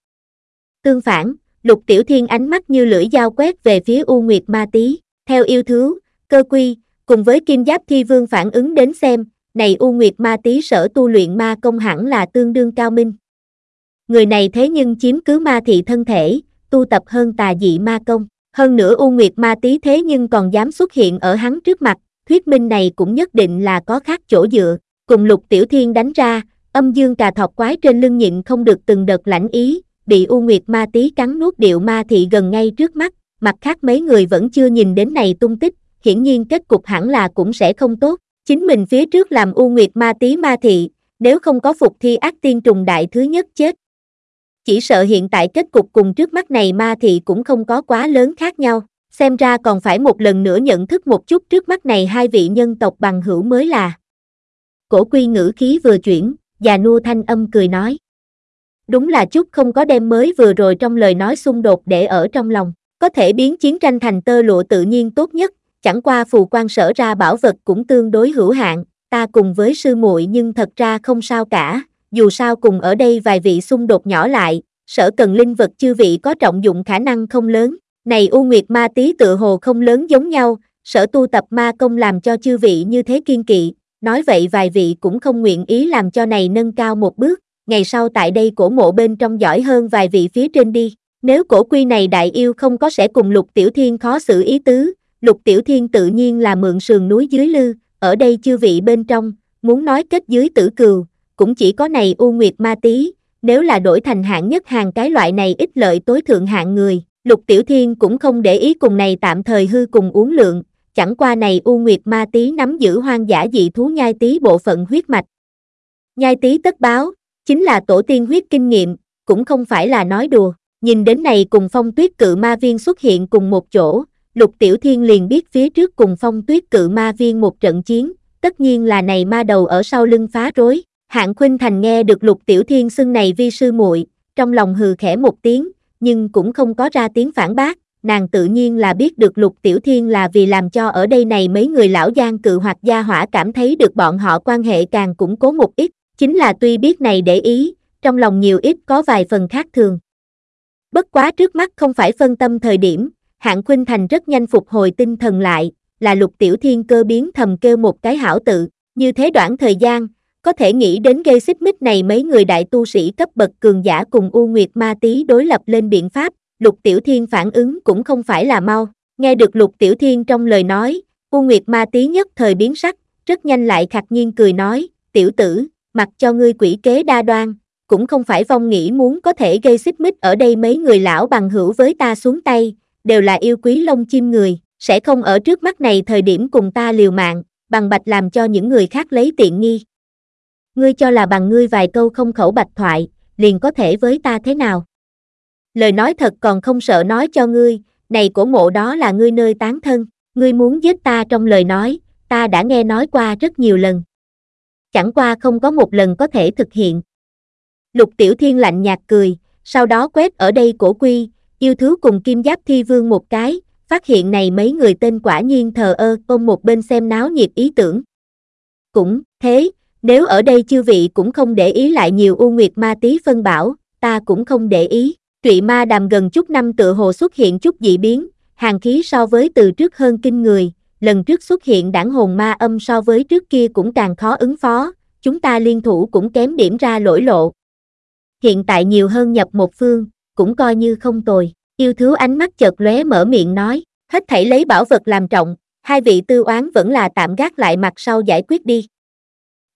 Tương phản, Lục Tiểu Thiên ánh mắt như lưỡi dao quét về phía U Nguyệt Ma tý, theo yêu thứ, cơ quy, cùng với Kim Giáp Thi Vương phản ứng đến xem, này U Nguyệt Ma tý sở tu luyện ma công hẳn là tương đương cao minh. Người này thế nhưng chiếm cứ ma thị thân thể, tu tập hơn tà dị ma công. Hơn nữa U Nguyệt ma tý thế nhưng còn dám xuất hiện ở hắn trước mặt, thuyết minh này cũng nhất định là có khác chỗ dựa. Cùng lục tiểu thiên đánh ra, âm dương cà thọc quái trên lưng nhịn không được từng đợt lãnh ý, bị U Nguyệt ma tý cắn nuốt điệu ma thị gần ngay trước mắt, mặt khác mấy người vẫn chưa nhìn đến này tung tích, hiển nhiên kết cục hẳn là cũng sẽ không tốt. Chính mình phía trước làm U Nguyệt ma tý ma thị, nếu không có phục thi ác tiên trùng đại thứ nhất chết, chỉ sợ hiện tại kết cục cùng trước mắt này ma thị cũng không có quá lớn khác nhau, xem ra còn phải một lần nữa nhận thức một chút trước mắt này hai vị nhân tộc bằng hữu mới là. Cổ quy ngữ khí vừa chuyển, già nua thanh âm cười nói. Đúng là chút không có đem mới vừa rồi trong lời nói xung đột để ở trong lòng, có thể biến chiến tranh thành tơ lụa tự nhiên tốt nhất, chẳng qua phù quan sở ra bảo vật cũng tương đối hữu hạn, ta cùng với sư muội nhưng thật ra không sao cả, dù sao cùng ở đây vài vị xung đột nhỏ lại, sở cần linh vật chư vị có trọng dụng khả năng không lớn, này U Nguyệt ma tí tự hồ không lớn giống nhau, sở tu tập ma công làm cho chư vị như thế kiên kỵ, nói vậy vài vị cũng không nguyện ý làm cho này nâng cao một bước, ngày sau tại đây cổ mộ bên trong giỏi hơn vài vị phía trên đi, nếu cổ quy này đại yêu không có sẽ cùng lục tiểu thiên khó xử ý tứ, lục tiểu thiên tự nhiên là mượn sườn núi dưới lư, ở đây chư vị bên trong, muốn nói kết dưới tử cừu, cũng chỉ có này U Nguyệt Ma Tí, nếu là đổi thành hạng nhất hàng cái loại này ít lợi tối thượng hạng người, Lục Tiểu Thiên cũng không để ý cùng này tạm thời hư cùng uống lượng, chẳng qua này U Nguyệt Ma Tí nắm giữ hoang dã dị thú nhai tí bộ phận huyết mạch. Nhai tí tất báo, chính là tổ tiên huyết kinh nghiệm, cũng không phải là nói đùa, nhìn đến này cùng phong tuyết cự ma viên xuất hiện cùng một chỗ, Lục Tiểu Thiên liền biết phía trước cùng phong tuyết cự ma viên một trận chiến, tất nhiên là này ma đầu ở sau lưng phá rối, Hạng Khuynh Thành nghe được Lục Tiểu Thiên xưng này vi sư muội, trong lòng hừ khẽ một tiếng, nhưng cũng không có ra tiếng phản bác, nàng tự nhiên là biết được Lục Tiểu Thiên là vì làm cho ở đây này mấy người lão giang cự hoặc gia hỏa cảm thấy được bọn họ quan hệ càng củng cố một ít, chính là tuy biết này để ý, trong lòng nhiều ít có vài phần khác thường. Bất quá trước mắt không phải phân tâm thời điểm, Hạng Khuynh Thành rất nhanh phục hồi tinh thần lại, là Lục Tiểu Thiên cơ biến thầm kêu một cái hảo tự, như thế đoạn thời gian, có thể nghĩ đến gây xích mích này mấy người đại tu sĩ cấp bậc cường giả cùng U Nguyệt Ma Tý đối lập lên biện pháp, Lục Tiểu Thiên phản ứng cũng không phải là mau. Nghe được Lục Tiểu Thiên trong lời nói, U Nguyệt Ma Tý nhất thời biến sắc, rất nhanh lại khạc nhiên cười nói, tiểu tử, mặc cho ngươi quỷ kế đa đoan, cũng không phải vong nghĩ muốn có thể gây xích mích ở đây mấy người lão bằng hữu với ta xuống tay, đều là yêu quý lông chim người, sẽ không ở trước mắt này thời điểm cùng ta liều mạng, bằng bạch làm cho những người khác lấy tiện nghi ngươi cho là bằng ngươi vài câu không khẩu bạch thoại, liền có thể với ta thế nào? Lời nói thật còn không sợ nói cho ngươi, này cổ mộ đó là ngươi nơi tán thân, ngươi muốn giết ta trong lời nói, ta đã nghe nói qua rất nhiều lần. Chẳng qua không có một lần có thể thực hiện. Lục Tiểu Thiên lạnh nhạt cười, sau đó quét ở đây cổ quy, yêu thứ cùng kim giáp thi vương một cái, phát hiện này mấy người tên quả nhiên thờ ơ, ôm một bên xem náo nhiệt ý tưởng. Cũng, thế, nếu ở đây chư vị cũng không để ý lại nhiều u nguyệt ma tí phân bảo, ta cũng không để ý. Trụy ma đàm gần chút năm tự hồ xuất hiện chút dị biến, hàng khí so với từ trước hơn kinh người, lần trước xuất hiện đảng hồn ma âm so với trước kia cũng càng khó ứng phó, chúng ta liên thủ cũng kém điểm ra lỗi lộ. Hiện tại nhiều hơn nhập một phương, cũng coi như không tồi, yêu thiếu ánh mắt chợt lóe mở miệng nói, hết thảy lấy bảo vật làm trọng, hai vị tư oán vẫn là tạm gác lại mặt sau giải quyết đi.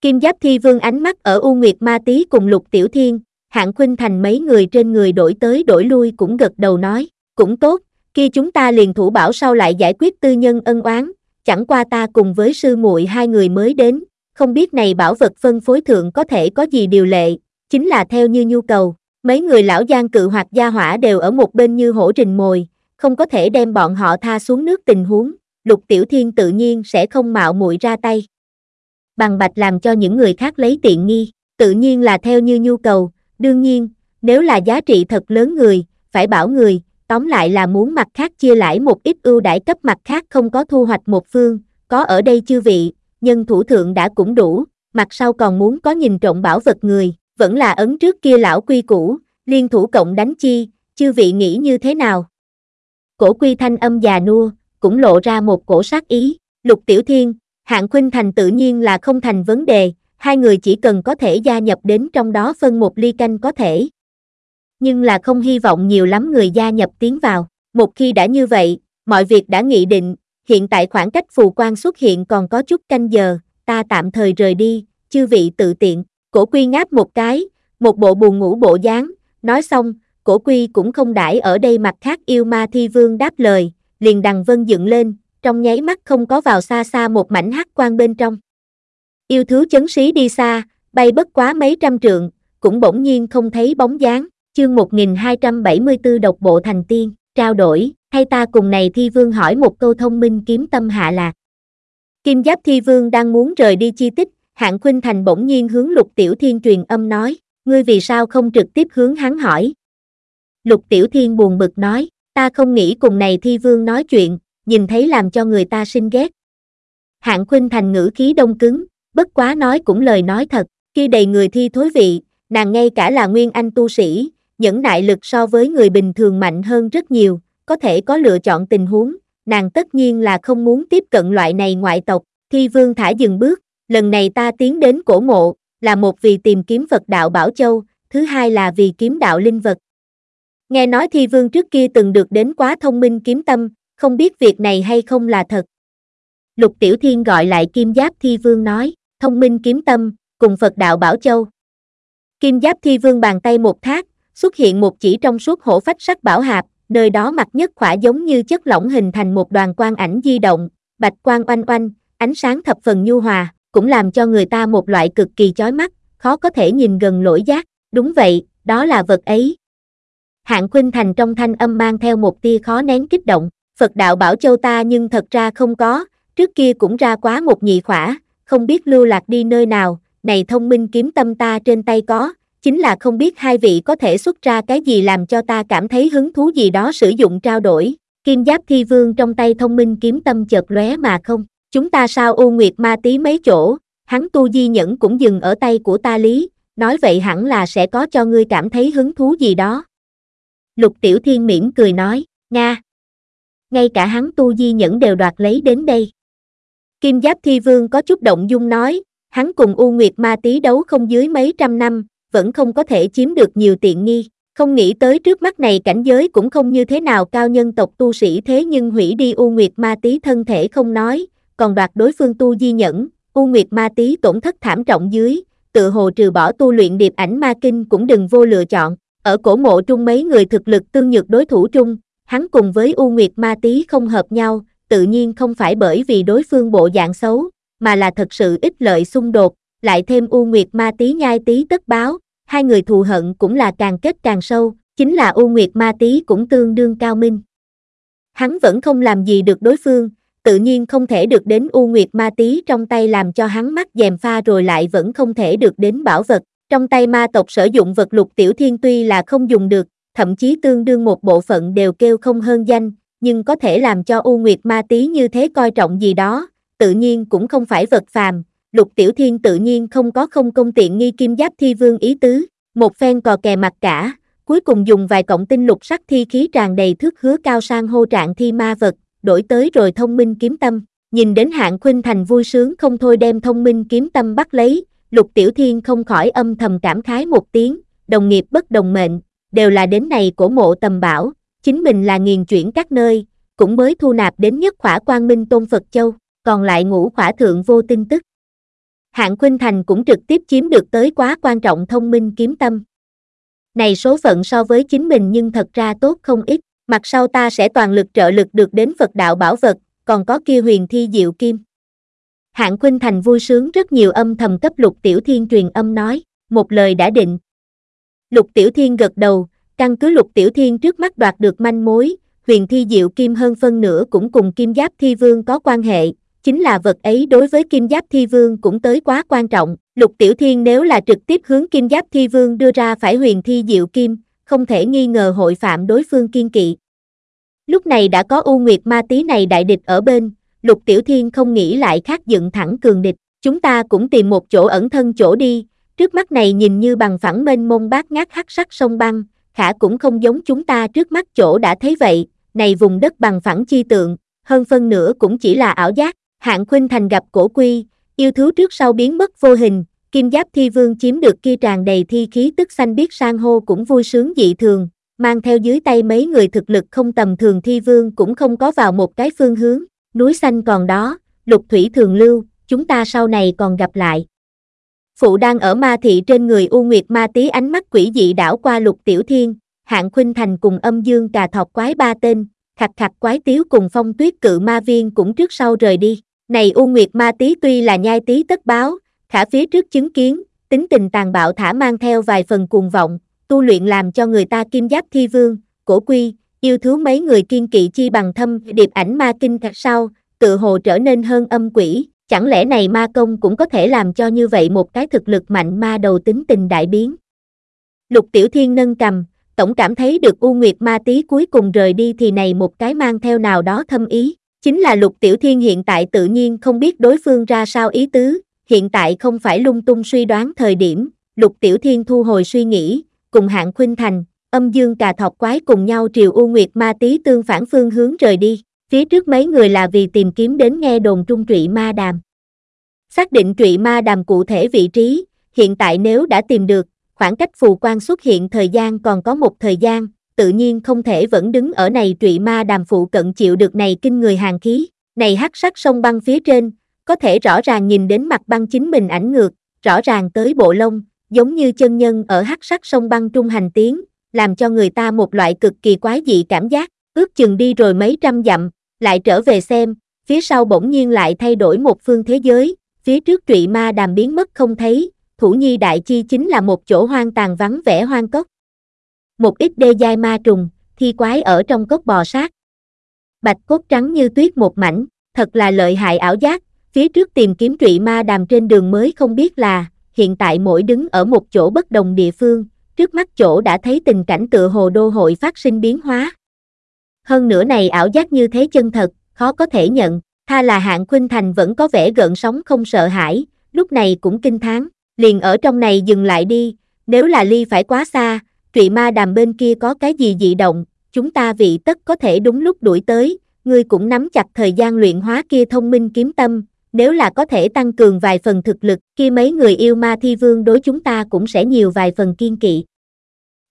Kim Giáp Thi Vương ánh mắt ở U Nguyệt Ma Tý cùng Lục Tiểu Thiên, Hạng Khuynh Thành mấy người trên người đổi tới đổi lui cũng gật đầu nói, cũng tốt, khi chúng ta liền thủ bảo sau lại giải quyết tư nhân ân oán, chẳng qua ta cùng với sư muội hai người mới đến, không biết này bảo vật phân phối thượng có thể có gì điều lệ, chính là theo như nhu cầu, mấy người lão giang cự hoặc gia hỏa đều ở một bên như hổ rình mồi, không có thể đem bọn họ tha xuống nước tình huống, Lục Tiểu Thiên tự nhiên sẽ không mạo muội ra tay. Bằng bạch làm cho những người khác lấy tiện nghi, tự nhiên là theo như nhu cầu, đương nhiên, nếu là giá trị thật lớn người, phải bảo người, tóm lại là muốn mặt khác chia lãi một ít ưu đãi cấp mặt khác không có thu hoạch một phương, có ở đây chư vị, nhân thủ thượng đã cũng đủ, mặt sau còn muốn có nhìn trộm bảo vật người, vẫn là ấn trước kia lão quy cũ, liên thủ cộng đánh chi, chư vị nghĩ như thế nào? Cổ quy thanh âm già nua, cũng lộ ra một cổ sát ý, lục tiểu thiên, hạng khuynh thành tự nhiên là không thành vấn đề, hai người chỉ cần có thể gia nhập đến trong đó phân một ly canh có thể. Nhưng là không hy vọng nhiều lắm người gia nhập tiến vào, một khi đã như vậy, mọi việc đã nghị định, hiện tại khoảng cách phù quan xuất hiện còn có chút canh giờ, ta tạm thời rời đi, chư vị tự tiện, cổ quy ngáp một cái, một bộ buồn ngủ bộ dáng, nói xong, cổ quy cũng không đãi ở đây mặt khác yêu ma thi vương đáp lời, liền đằng vân dựng lên, trong nháy mắt không có vào xa xa một mảnh hắc quan bên trong. Yêu thứ chấn sĩ đi xa, bay bất quá mấy trăm trượng, cũng bỗng nhiên không thấy bóng dáng, chương 1274 độc bộ thành tiên, trao đổi, hay ta cùng này thi vương hỏi một câu thông minh kiếm tâm hạ lạc. Kim giáp thi vương đang muốn rời đi chi tích, hạng khuynh thành bỗng nhiên hướng lục tiểu thiên truyền âm nói, ngươi vì sao không trực tiếp hướng hắn hỏi. Lục tiểu thiên buồn bực nói, ta không nghĩ cùng này thi vương nói chuyện, nhìn thấy làm cho người ta sinh ghét. Hạng khuynh thành ngữ khí đông cứng, bất quá nói cũng lời nói thật, khi đầy người thi thối vị, nàng ngay cả là nguyên anh tu sĩ, nhẫn nại lực so với người bình thường mạnh hơn rất nhiều, có thể có lựa chọn tình huống, nàng tất nhiên là không muốn tiếp cận loại này ngoại tộc, thi vương thả dừng bước, lần này ta tiến đến cổ mộ, là một vì tìm kiếm Phật đạo Bảo Châu, thứ hai là vì kiếm đạo linh vật. Nghe nói thi vương trước kia từng được đến quá thông minh kiếm tâm, không biết việc này hay không là thật. Lục Tiểu Thiên gọi lại Kim Giáp Thi Vương nói, thông minh kiếm tâm, cùng Phật đạo Bảo Châu. Kim Giáp Thi Vương bàn tay một thác, xuất hiện một chỉ trong suốt hổ phách sắc bảo hạp, nơi đó mặt nhất khỏa giống như chất lỏng hình thành một đoàn quang ảnh di động, bạch quang oanh oanh, ánh sáng thập phần nhu hòa, cũng làm cho người ta một loại cực kỳ chói mắt, khó có thể nhìn gần lỗi giác, đúng vậy, đó là vật ấy. Hạng Khuynh Thành trong thanh âm mang theo một tia khó nén kích động, Phật đạo bảo châu ta nhưng thật ra không có, trước kia cũng ra quá một nhị khỏa, không biết lưu lạc đi nơi nào, này thông minh kiếm tâm ta trên tay có, chính là không biết hai vị có thể xuất ra cái gì làm cho ta cảm thấy hứng thú gì đó sử dụng trao đổi. Kim giáp thi vương trong tay thông minh kiếm tâm chợt lóe mà không, chúng ta sao u nguyệt ma tí mấy chỗ, hắn tu di nhẫn cũng dừng ở tay của ta lý, nói vậy hẳn là sẽ có cho ngươi cảm thấy hứng thú gì đó. Lục tiểu thiên mỉm cười nói, Nga. Ngay cả hắn tu di nhẫn đều đoạt lấy đến đây. Kim giáp thi vương có chút động dung nói, hắn cùng U Nguyệt ma tí đấu không dưới mấy trăm năm, vẫn không có thể chiếm được nhiều tiện nghi. Không nghĩ tới trước mắt này cảnh giới cũng không như thế nào cao nhân tộc tu sĩ thế nhưng hủy đi U Nguyệt Ma tý thân thể không nói, còn đoạt đối phương tu di nhẫn, U Nguyệt Ma tý tổn thất thảm trọng dưới, tự hồ trừ bỏ tu luyện điệp ảnh ma kinh cũng đừng vô lựa chọn. Ở cổ mộ trung mấy người thực lực tương nhược đối thủ trung, hắn cùng với U Nguyệt Ma tý không hợp nhau, tự nhiên không phải bởi vì đối phương bộ dạng xấu, mà là thật sự ít lợi xung đột, lại thêm U Nguyệt Ma Tý nhai tí tất báo, hai người thù hận cũng là càng kết càng sâu, chính là U Nguyệt Ma Tý cũng tương đương cao minh. Hắn vẫn không làm gì được đối phương, tự nhiên không thể được đến U Nguyệt Ma Tý trong tay làm cho hắn mắt dèm pha rồi lại vẫn không thể được đến bảo vật. Trong tay ma tộc sử dụng vật lục tiểu thiên tuy là không dùng được, thậm chí tương đương một bộ phận đều kêu không hơn danh, nhưng có thể làm cho U Nguyệt Ma Tý như thế coi trọng gì đó, tự nhiên cũng không phải vật phàm, Lục Tiểu Thiên tự nhiên không có không công tiện nghi kim giáp thi vương ý tứ, một phen cò kè mặt cả, cuối cùng dùng vài cộng tinh lục sắc thi khí tràn đầy thước hứa cao sang hô trạng thi ma vật, đổi tới rồi thông minh kiếm tâm, nhìn đến hạng khuynh thành vui sướng không thôi đem thông minh kiếm tâm bắt lấy, Lục Tiểu Thiên không khỏi âm thầm cảm khái một tiếng, đồng nghiệp bất đồng mệnh, đều là đến này của mộ tầm bảo, chính mình là nghiền chuyển các nơi, cũng mới thu nạp đến nhất khỏa quang minh tôn Phật Châu, còn lại ngũ khỏa thượng vô tin tức. Hạng Khuynh Thành cũng trực tiếp chiếm được tới quá quan trọng thông minh kiếm tâm. Này số phận so với chính mình nhưng thật ra tốt không ít, mặt sau ta sẽ toàn lực trợ lực được đến Phật đạo bảo vật, còn có kia huyền thi diệu kim. Hạng Khuynh Thành vui sướng rất nhiều âm thầm cấp Lục Tiểu Thiên truyền âm nói, một lời đã định. Lục Tiểu Thiên gật đầu, căn cứ Lục Tiểu Thiên trước mắt đoạt được manh mối, huyền thi diệu kim hơn phân nửa cũng cùng kim giáp thi vương có quan hệ, chính là vật ấy đối với Kim Giáp Thi Vương cũng tới quá quan trọng, Lục Tiểu Thiên nếu là trực tiếp hướng Kim Giáp Thi Vương đưa ra phải huyền thi diệu kim, không thể nghi ngờ hội phạm đối phương kiên kỵ. Lúc này đã có U Nguyệt Ma Tí này đại địch ở bên, Lục Tiểu Thiên không nghĩ lại khác dựng thẳng cường địch, chúng ta cũng tìm một chỗ ẩn thân chỗ đi, trước mắt này nhìn như bằng phẳng mênh mông bát ngát hắc sắc sông băng, khả cũng không giống chúng ta trước mắt chỗ đã thấy vậy, này vùng đất bằng phẳng chi tượng, hơn phân nửa cũng chỉ là ảo giác, hạng khuynh thành gặp cổ quy, yêu thú trước sau biến mất vô hình, kim giáp thi vương chiếm được kia tràn đầy thi khí tức xanh biết sang hô cũng vui sướng dị thường, mang theo dưới tay mấy người thực lực không tầm thường thi vương cũng không có vào một cái phương hướng, núi xanh còn đó, lục thủy thường lưu, chúng ta sau này còn gặp lại. Phụ đang ở ma thị trên người U Nguyệt ma tí ánh mắt quỷ dị đảo qua lục tiểu thiên, hạng khuynh thành cùng âm dương cà thọc quái ba tên, khặt khặt quái tiếu cùng phong tuyết cự ma viên cũng trước sau rời đi. Này U Nguyệt ma Tý tuy là nhai tí tất báo, khả phía trước chứng kiến, tính tình tàn bạo thả mang theo vài phần cuồng vọng, tu luyện làm cho người ta kim giáp thi vương, cổ quy, yêu thú mấy người kiên kỵ chi bằng thâm điệp ảnh ma kinh thật sau, tự hồ trở nên hơn âm quỷ, chẳng lẽ này ma công cũng có thể làm cho như vậy một cái thực lực mạnh ma đầu tính tình đại biến. Lục Tiểu Thiên nâng cầm, tổng cảm thấy được U Nguyệt ma tí cuối cùng rời đi thì này một cái mang theo nào đó thâm ý, chính là Lục Tiểu Thiên hiện tại tự nhiên không biết đối phương ra sao ý tứ, hiện tại không phải lung tung suy đoán thời điểm, Lục Tiểu Thiên thu hồi suy nghĩ, cùng hạng khuynh thành, âm dương cà thọc quái cùng nhau triều U Nguyệt ma tí tương phản phương hướng rời đi, phía trước mấy người là vì tìm kiếm đến nghe đồn trung trụy ma đàm. Xác định trụy ma đàm cụ thể vị trí, hiện tại nếu đã tìm được, khoảng cách phù quan xuất hiện thời gian còn có một thời gian, tự nhiên không thể vẫn đứng ở này trụy ma đàm phụ cận chịu được này kinh người hàng khí, này hắc sắc sông băng phía trên, có thể rõ ràng nhìn đến mặt băng chính mình ảnh ngược, rõ ràng tới bộ lông, giống như chân nhân ở hắc sắc sông băng trung hành tiến, làm cho người ta một loại cực kỳ quái dị cảm giác, ước chừng đi rồi mấy trăm dặm, lại trở về xem, phía sau bỗng nhiên lại thay đổi một phương thế giới, phía trước trụy ma đàm biến mất không thấy, thủ nhi đại chi chính là một chỗ hoang tàn vắng vẻ hoang cốc. Một ít đê dai ma trùng, thi quái ở trong cốc bò sát. Bạch cốt trắng như tuyết một mảnh, thật là lợi hại ảo giác, phía trước tìm kiếm trụy ma đàm trên đường mới không biết là, hiện tại mỗi đứng ở một chỗ bất đồng địa phương, trước mắt chỗ đã thấy tình cảnh tựa hồ đô hội phát sinh biến hóa. Hơn nữa này ảo giác như thế chân thật, khó có thể nhận, tha là hạng khuynh thành vẫn có vẻ gợn sóng không sợ hãi, lúc này cũng kinh thán, liền ở trong này dừng lại đi, nếu là ly phải quá xa, trụy ma đàm bên kia có cái gì dị động, chúng ta vị tất có thể đúng lúc đuổi tới, ngươi cũng nắm chặt thời gian luyện hóa kia thông minh kiếm tâm, nếu là có thể tăng cường vài phần thực lực, kia mấy người yêu ma thi vương đối chúng ta cũng sẽ nhiều vài phần kiên kỵ.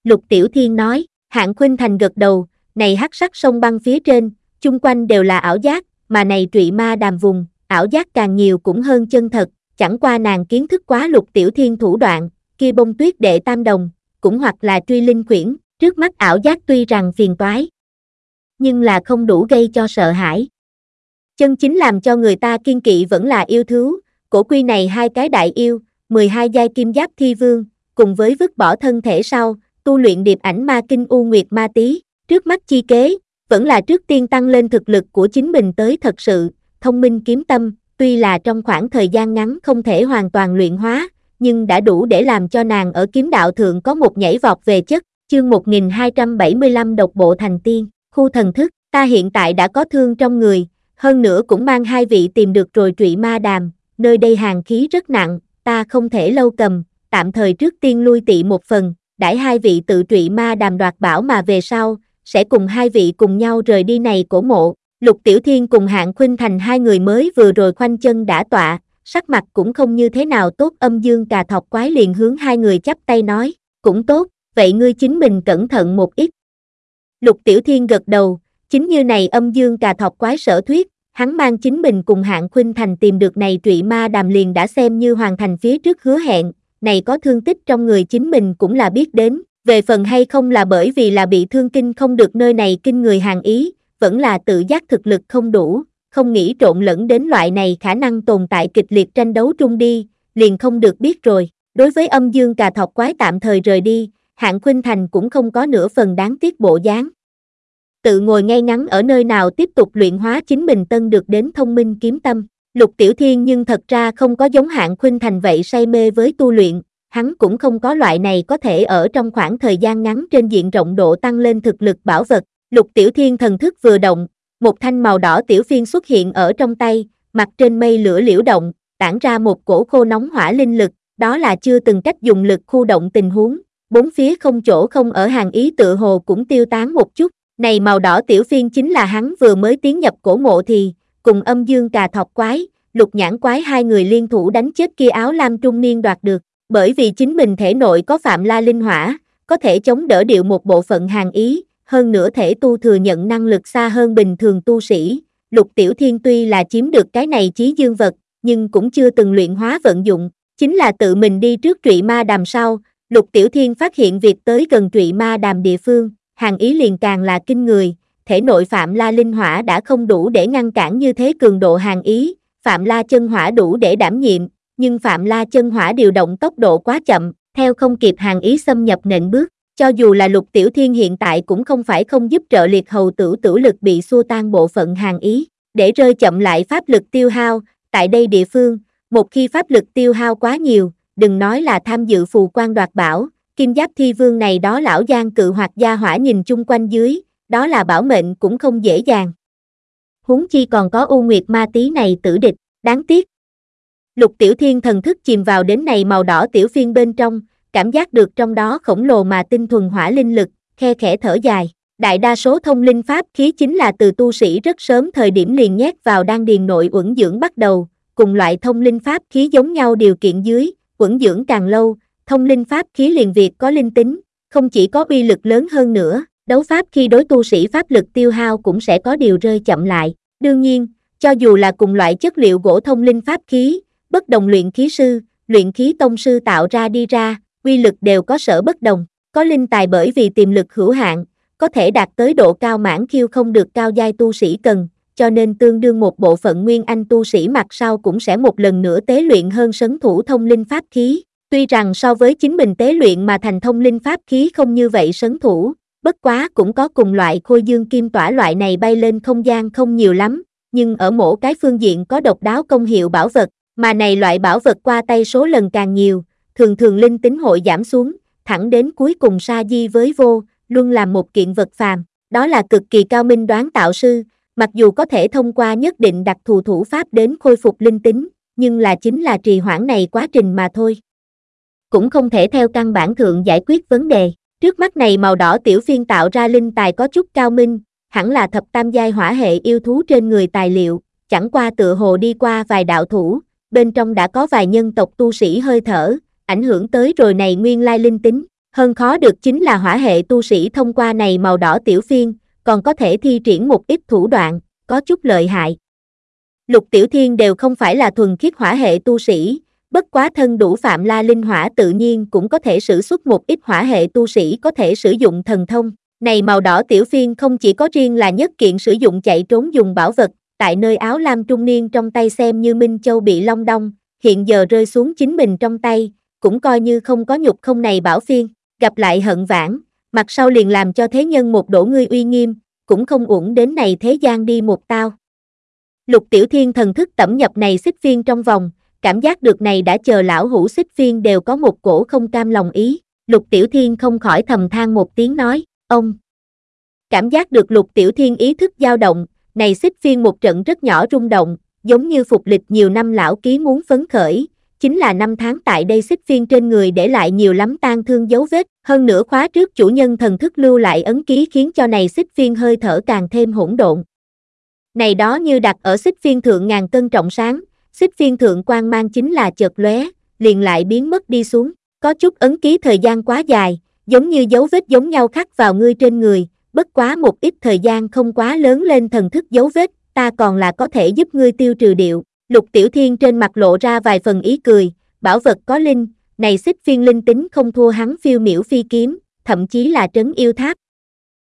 Lục Tiểu Thiên nói, hạng khuynh thành gật đầu, này hắc sắc sông băng phía trên, chung quanh đều là ảo giác, mà này trụy ma đàm vùng, ảo giác càng nhiều cũng hơn chân thật, chẳng qua nàng kiến thức quá lục tiểu thiên thủ đoạn, kia bông tuyết đệ tam đồng, cũng hoặc là truy linh quyển, trước mắt ảo giác tuy rằng phiền toái, nhưng là không đủ gây cho sợ hãi. Chân chính làm cho người ta kiên kỵ vẫn là yêu thú, cổ quy này hai cái đại yêu, 12 giai kim giáp thi vương, cùng với vứt bỏ thân thể sau, tu luyện điệp ảnh ma kinh u nguyệt ma tí, trước mắt chi kế, vẫn là trước tiên tăng lên thực lực của chính mình tới thật sự, thông minh kiếm tâm, tuy là trong khoảng thời gian ngắn không thể hoàn toàn luyện hóa, nhưng đã đủ để làm cho nàng ở kiếm đạo thượng có một nhảy vọt về chất, chương 1275 độc bộ thành tiên, khu thần thức, ta hiện tại đã có thương trong người, hơn nữa cũng mang hai vị tìm được rồi trụy ma đàm, nơi đây hàng khí rất nặng, ta không thể lâu cầm, tạm thời trước tiên lui tị một phần, đãi hai vị tự trụy ma đàm đoạt bảo mà về sau, sẽ cùng hai vị cùng nhau rời đi này cổ mộ. Lục Tiểu Thiên cùng Hạng Khuynh Thành hai người mới vừa rồi khoanh chân đã tọa, sắc mặt cũng không như thế nào tốt âm dương cà thọc quái liền hướng hai người chắp tay nói, cũng tốt, vậy ngươi chính mình cẩn thận một ít. Lục Tiểu Thiên gật đầu, chính như này âm dương cà thọc quái sở thuyết, hắn mang chính mình cùng hạng khuynh thành tìm được này trụy ma đàm liền đã xem như hoàn thành phía trước hứa hẹn, này có thương tích trong người chính mình cũng là biết đến, về phần hay không là bởi vì là bị thương kinh không được nơi này kinh người hàng ý, vẫn là tự giác thực lực không đủ, không nghĩ trộn lẫn đến loại này khả năng tồn tại kịch liệt tranh đấu trung đi, liền không được biết rồi. Đối với âm dương cà thọc quái tạm thời rời đi, hạng khuynh thành cũng không có nửa phần đáng tiếc bộ dáng. Tự ngồi ngay ngắn ở nơi nào tiếp tục luyện hóa chính mình tân được đến thông minh kiếm tâm. Lục Tiểu Thiên nhưng thật ra không có giống hạng khuynh thành vậy say mê với tu luyện, hắn cũng không có loại này có thể ở trong khoảng thời gian ngắn trên diện rộng độ tăng lên thực lực bảo vật. Lục Tiểu Thiên thần thức vừa động, một thanh màu đỏ tiểu phiên xuất hiện ở trong tay, mặt trên mây lửa liễu động, tản ra một cổ khô nóng hỏa linh lực, đó là chưa từng cách dùng lực khu động tình huống, bốn phía không chỗ không ở hàng ý tự hồ cũng tiêu tán một chút, này màu đỏ tiểu phiên chính là hắn vừa mới tiến nhập cổ mộ thì, cùng âm dương cà thọc quái, lục nhãn quái hai người liên thủ đánh chết kia áo lam trung niên đoạt được, bởi vì chính mình thể nội có phạm la linh hỏa, có thể chống đỡ điệu một bộ phận hàng ý, hơn nữa thể tu thừa nhận năng lực xa hơn bình thường tu sĩ, lục tiểu thiên tuy là chiếm được cái này chí dương vật, nhưng cũng chưa từng luyện hóa vận dụng, chính là tự mình đi trước trụy ma đàm sau, lục tiểu thiên phát hiện việc tới gần trụy ma đàm địa phương, hàng ý liền càng là kinh người, thể nội phạm la linh hỏa đã không đủ để ngăn cản như thế cường độ hàng ý, phạm la chân hỏa đủ để đảm nhiệm, nhưng phạm la chân hỏa điều động tốc độ quá chậm, theo không kịp hàng ý xâm nhập nện bước, cho dù là lục tiểu thiên hiện tại cũng không phải không giúp trợ liệt hầu tử tử lực bị xua tan bộ phận hàng ý, để rơi chậm lại pháp lực tiêu hao, tại đây địa phương, một khi pháp lực tiêu hao quá nhiều, đừng nói là tham dự phù quan đoạt bảo, kim giáp thi vương này đó lão giang cự hoặc gia hỏa nhìn chung quanh dưới, đó là bảo mệnh cũng không dễ dàng. Huống chi còn có u nguyệt ma tí này tử địch, đáng tiếc. Lục tiểu thiên thần thức chìm vào đến này màu đỏ tiểu phiên bên trong, cảm giác được trong đó khổng lồ mà tinh thuần hỏa linh lực, khe khẽ thở dài. Đại đa số thông linh pháp khí chính là từ tu sĩ rất sớm thời điểm liền nhét vào đan điền nội uẩn dưỡng bắt đầu, cùng loại thông linh pháp khí giống nhau điều kiện dưới, uẩn dưỡng càng lâu, thông linh pháp khí liền việc có linh tính, không chỉ có uy lực lớn hơn nữa, đấu pháp khi đối tu sĩ pháp lực tiêu hao cũng sẽ có điều rơi chậm lại. Đương nhiên, cho dù là cùng loại chất liệu gỗ thông linh pháp khí, bất đồng luyện khí sư, luyện khí tông sư tạo ra đi ra, uy lực đều có sở bất đồng, có linh tài bởi vì tiềm lực hữu hạn, có thể đạt tới độ cao mãn khiêu không được cao giai tu sĩ cần, cho nên tương đương một bộ phận nguyên anh tu sĩ mặt sau cũng sẽ một lần nữa tế luyện hơn sấn thủ thông linh pháp khí. Tuy rằng so với chính mình tế luyện mà thành thông linh pháp khí không như vậy sấn thủ, bất quá cũng có cùng loại khôi dương kim tỏa loại này bay lên không gian không nhiều lắm, nhưng ở mỗi cái phương diện có độc đáo công hiệu bảo vật, mà này loại bảo vật qua tay số lần càng nhiều, thường thường linh tính hội giảm xuống, thẳng đến cuối cùng sa di với vô, luôn làm một kiện vật phàm, đó là cực kỳ cao minh đoán tạo sư, mặc dù có thể thông qua nhất định đặc thù thủ pháp đến khôi phục linh tính, nhưng là chính là trì hoãn này quá trình mà thôi. Cũng không thể theo căn bản thượng giải quyết vấn đề. Trước mắt này màu đỏ tiểu phiên tạo ra linh tài có chút cao minh, hẳn là thập tam giai hỏa hệ yêu thú trên người tài liệu, chẳng qua tựa hồ đi qua vài đạo thủ, bên trong đã có vài nhân tộc tu sĩ hơi thở, ảnh hưởng tới rồi này nguyên lai linh tính. Hơn khó được chính là hỏa hệ tu sĩ thông qua này màu đỏ tiểu phiên, còn có thể thi triển một ít thủ đoạn, có chút lợi hại. Lục Tiểu Thiên đều không phải là thuần khiết hỏa hệ tu sĩ, bất quá thân đủ phạm la linh hỏa tự nhiên cũng có thể sử xuất một ít hỏa hệ tu sĩ có thể sử dụng thần thông. Này màu đỏ tiểu phiên không chỉ có riêng là nhất kiện sử dụng chạy trốn dùng bảo vật, tại nơi áo lam trung niên trong tay xem như Minh Châu bị long đong, hiện giờ rơi xuống chính mình trong tay, cũng coi như không có nhục không này bảo phiên, gặp lại hận vãn, mặt sau liền làm cho thế nhân một đổ ngươi uy nghiêm, cũng không uổng đến này thế gian đi một tao. Lục tiểu thiên thần thức tẩm nhập này xích phiên trong vòng, cảm giác được này đã chờ lão hủ xích phiên đều có một cổ không cam lòng ý, lục tiểu thiên không khỏi thầm than một tiếng nói, ông. Cảm giác được lục tiểu thiên ý thức dao động, này xích phiên một trận rất nhỏ rung động, giống như phục lịch nhiều năm lão ký muốn phấn khởi, chính là năm tháng tại đây xích phiên trên người để lại nhiều lắm tan thương dấu vết, hơn nữa khóa trước chủ nhân thần thức lưu lại ấn ký khiến cho này xích phiên hơi thở càng thêm hỗn độn. Này đó như đặt ở xích phiên thượng ngàn cân trọng sáng, xích phiên thượng quang mang chính là chợt lóe, liền lại biến mất đi xuống, có chút ấn ký thời gian quá dài, giống như dấu vết giống nhau khắc vào ngươi trên người, bất quá một ít thời gian không quá lớn lên thần thức dấu vết, ta còn là có thể giúp ngươi tiêu trừ điệu, Lục Tiểu Thiên trên mặt lộ ra vài phần ý cười, bảo vật có linh, này xích phiên linh tính không thua hắn phiêu miểu phi kiếm, thậm chí là trấn yêu tháp.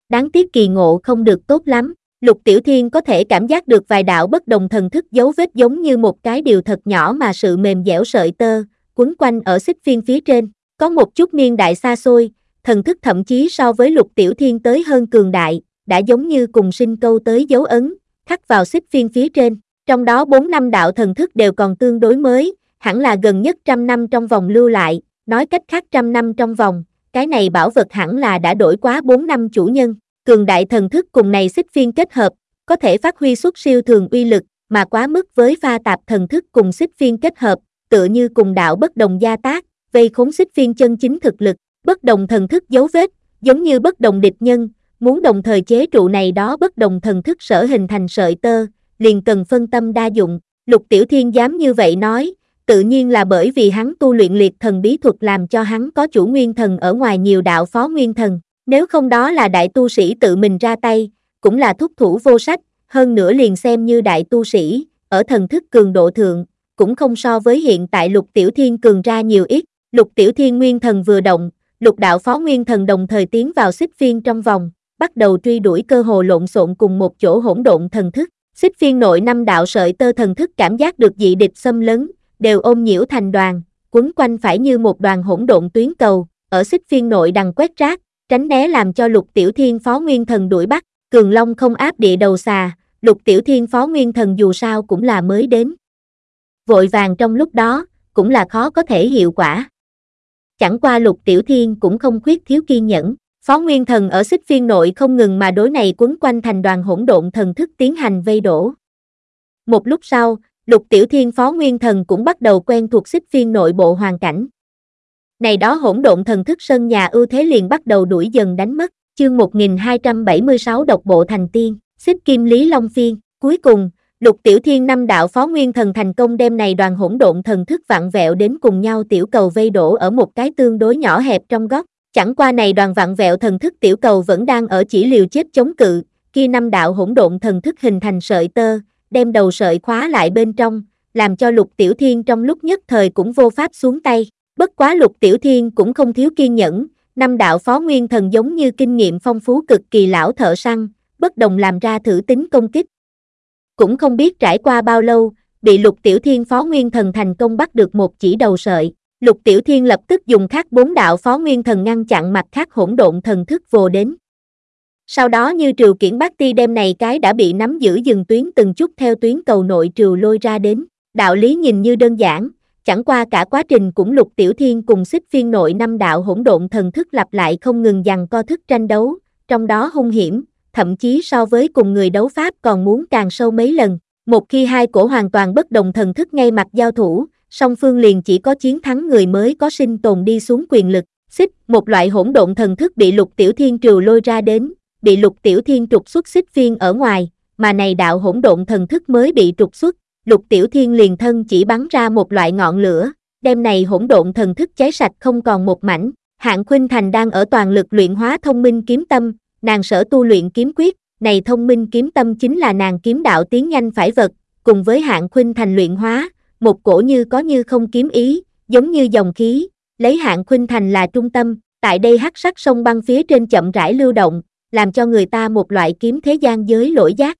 Đáng tiếc kỳ ngộ không được tốt lắm, Lục Tiểu Thiên có thể cảm giác được vài đạo bất đồng thần thức dấu vết giống như một cái điều thật nhỏ mà sự mềm dẻo sợi tơ, quấn quanh ở xích phiên phía trên, có một chút niên đại xa xôi, thần thức thậm chí so với Lục Tiểu Thiên tới hơn cường đại, đã giống như cùng sinh câu tới dấu ấn, khắc vào xích phiên phía trên. Trong đó 4 năm đạo thần thức đều còn tương đối mới, hẳn là gần nhất trăm năm trong vòng lưu lại, nói cách khác trăm năm trong vòng, cái này bảo vật hẳn là đã đổi quá 4 năm chủ nhân. Cường đại thần thức cùng này xích phiên kết hợp, có thể phát huy xuất siêu thường uy lực, mà quá mức với pha tạp thần thức cùng xích phiên kết hợp, tựa như cùng đạo bất đồng gia tác, vây khốn xích phiên chân chính thực lực, bất đồng thần thức dấu vết, giống như bất đồng địch nhân, muốn đồng thời chế trụ này đó bất đồng thần thức sở hình thành sợi tơ, liền cần phân tâm đa dụng, lục tiểu thiên dám như vậy nói, tự nhiên là bởi vì hắn tu luyện liệt thần bí thuật làm cho hắn có chủ nguyên thần ở ngoài nhiều đạo phó nguyên thần, nếu không đó là đại tu sĩ tự mình ra tay, cũng là thúc thủ vô sách, hơn nữa liền xem như đại tu sĩ, ở thần thức cường độ thượng, cũng không so với hiện tại lục tiểu thiên cường ra nhiều ít, lục tiểu thiên nguyên thần vừa động, lục đạo phó nguyên thần đồng thời tiến vào xích phiên trong vòng, bắt đầu truy đuổi cơ hồ lộn xộn cùng một chỗ hỗn độn thần thức, xích phiên nội năm đạo sợi tơ thần thức cảm giác được dị địch xâm lấn, đều ôm nhiễu thành đoàn, quấn quanh phải như một đoàn hỗn độn tuyến cầu, ở xích phiên nội đằng quét rác, tránh né làm cho lục tiểu thiên phó nguyên thần đuổi bắt, cường long không áp địa đầu xà, lục tiểu thiên phó nguyên thần dù sao cũng là mới đến. Vội vàng trong lúc đó, cũng là khó có thể hiệu quả. Chẳng qua lục tiểu thiên cũng không khuyết thiếu kiên nhẫn, phó nguyên thần ở xích phiên nội không ngừng mà đối này quấn quanh thành đoàn hỗn độn thần thức tiến hành vây đổ. Một lúc sau, lục tiểu thiên phó nguyên thần cũng bắt đầu quen thuộc xích phiên nội bộ hoàn cảnh. Này đó hỗn độn thần thức sân nhà ưu thế liền bắt đầu đuổi dần đánh mất, chương 1276 độc bộ thành tiên, xích kim lý long phiên, cuối cùng, lục tiểu thiên năm đạo phó nguyên thần thành công đem này đoàn hỗn độn thần thức vặn vẹo đến cùng nhau tiểu cầu vây đổ ở một cái tương đối nhỏ hẹp trong góc, chẳng qua này đoàn vặn vẹo thần thức tiểu cầu vẫn đang ở chỉ liều chết chống cự, kia năm đạo hỗn độn thần thức hình thành sợi tơ, đem đầu sợi khóa lại bên trong, làm cho lục tiểu thiên trong lúc nhất thời cũng vô pháp xuống tay. Bất quá lục tiểu thiên cũng không thiếu kiên nhẫn, năm đạo phó nguyên thần giống như kinh nghiệm phong phú cực kỳ lão thợ săn, bất đồng làm ra thử tính công kích. Cũng không biết trải qua bao lâu, bị lục tiểu thiên phó nguyên thần thành công bắt được một chỉ đầu sợi. Lục tiểu thiên lập tức dùng khắc bốn đạo phó nguyên thần ngăn chặn mặt khác hỗn độn thần thức vô đến. Sau đó như triều kiển bác ti đem này cái đã bị nắm giữ dừng tuyến từng chút theo tuyến cầu nội triều lôi ra đến. Đạo lý nhìn như đơn giản, chẳng qua cả quá trình cũng lục tiểu thiên cùng xích phiên nội năm đạo hỗn độn thần thức lặp lại không ngừng dằn co thức tranh đấu, trong đó hung hiểm, thậm chí so với cùng người đấu pháp còn muốn càng sâu mấy lần. Một khi hai cổ hoàn toàn bất đồng thần thức ngay mặt giao thủ, song phương liền chỉ có chiến thắng người mới có sinh tồn đi xuống quyền lực. Xích, một loại hỗn độn thần thức bị lục tiểu thiên trừ lôi ra đến, bị lục tiểu thiên trục xuất xích phiên ở ngoài, mà này đạo hỗn độn thần thức mới bị trục xuất, lục tiểu thiên liền thân chỉ bắn ra một loại ngọn lửa, đem này hỗn độn thần thức cháy sạch không còn một mảnh. Hạng Khuynh Thành đang ở toàn lực luyện hóa thông minh kiếm tâm, nàng sở tu luyện kiếm quyết, này thông minh kiếm tâm chính là nàng kiếm đạo tiến nhanh phải vật, cùng với Hạng Khuynh Thành luyện hóa, một cổ như có như không kiếm ý, giống như dòng khí, lấy Hạng Khuynh Thành là trung tâm, tại đây hắc sắc sông băng phía trên chậm rãi lưu động, làm cho người ta một loại kiếm thế gian giới lỗi giác.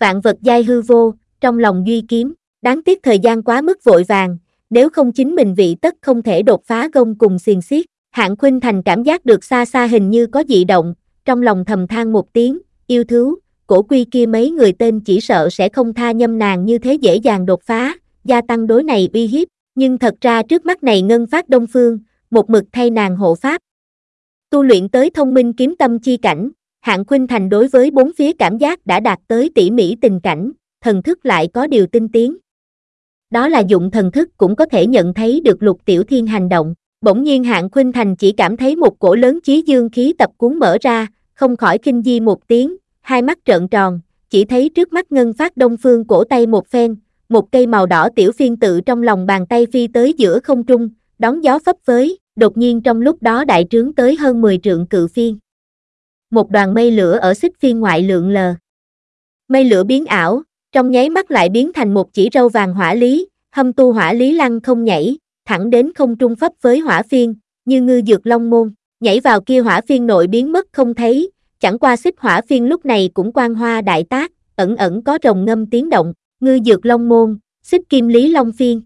Vạn vật giai hư vô, trong lòng duy kiếm, đáng tiếc thời gian quá mức vội vàng, nếu không chính mình vị tất không thể đột phá gông cùng xiềng xiết. Hạng Khuynh Thành cảm giác được xa xa hình như có dị động, trong lòng thầm than một tiếng, yêu thú, cổ quy kia mấy người tên chỉ sợ sẽ không tha nhâm nàng như thế dễ dàng đột phá, gia tăng đối này uy hiếp, nhưng thật ra trước mắt này ngân phát đông phương, một mực thay nàng hộ pháp. Tu luyện tới thông minh kiếm tâm chi cảnh, hạng khuynh thành đối với bốn phía cảm giác đã đạt tới tỉ mỉ tình cảnh, thần thức lại có điều tinh tiến. Đó là dụng thần thức cũng có thể nhận thấy được lục tiểu thiên hành động, bỗng nhiên hạng khuynh thành chỉ cảm thấy một cổ lớn chí dương khí tập cuốn mở ra, không khỏi kinh di một tiếng, hai mắt trợn tròn, chỉ thấy trước mắt ngân phát đông phương cổ tay một phen, một cây màu đỏ tiểu phiên tự trong lòng bàn tay phi tới giữa không trung, đón gió phấp phới, đột nhiên trong lúc đó đại trướng tới hơn 10 trượng cự phiên. Một đoàn mây lửa ở xích phiên ngoại lượng lờ. Mây lửa biến ảo, trong nháy mắt lại biến thành một chỉ râu vàng hỏa lý, hâm tu hỏa lý lăng không nhảy, thẳng đến không trung phấp với hỏa phiên, như ngư dược long môn, nhảy vào kia hỏa phiên nội biến mất không thấy, chẳng qua xích hỏa phiên lúc này cũng quang hoa đại tác, ẩn ẩn có rồng ngâm tiếng động, ngư dược long môn, xích kim lý long phiên.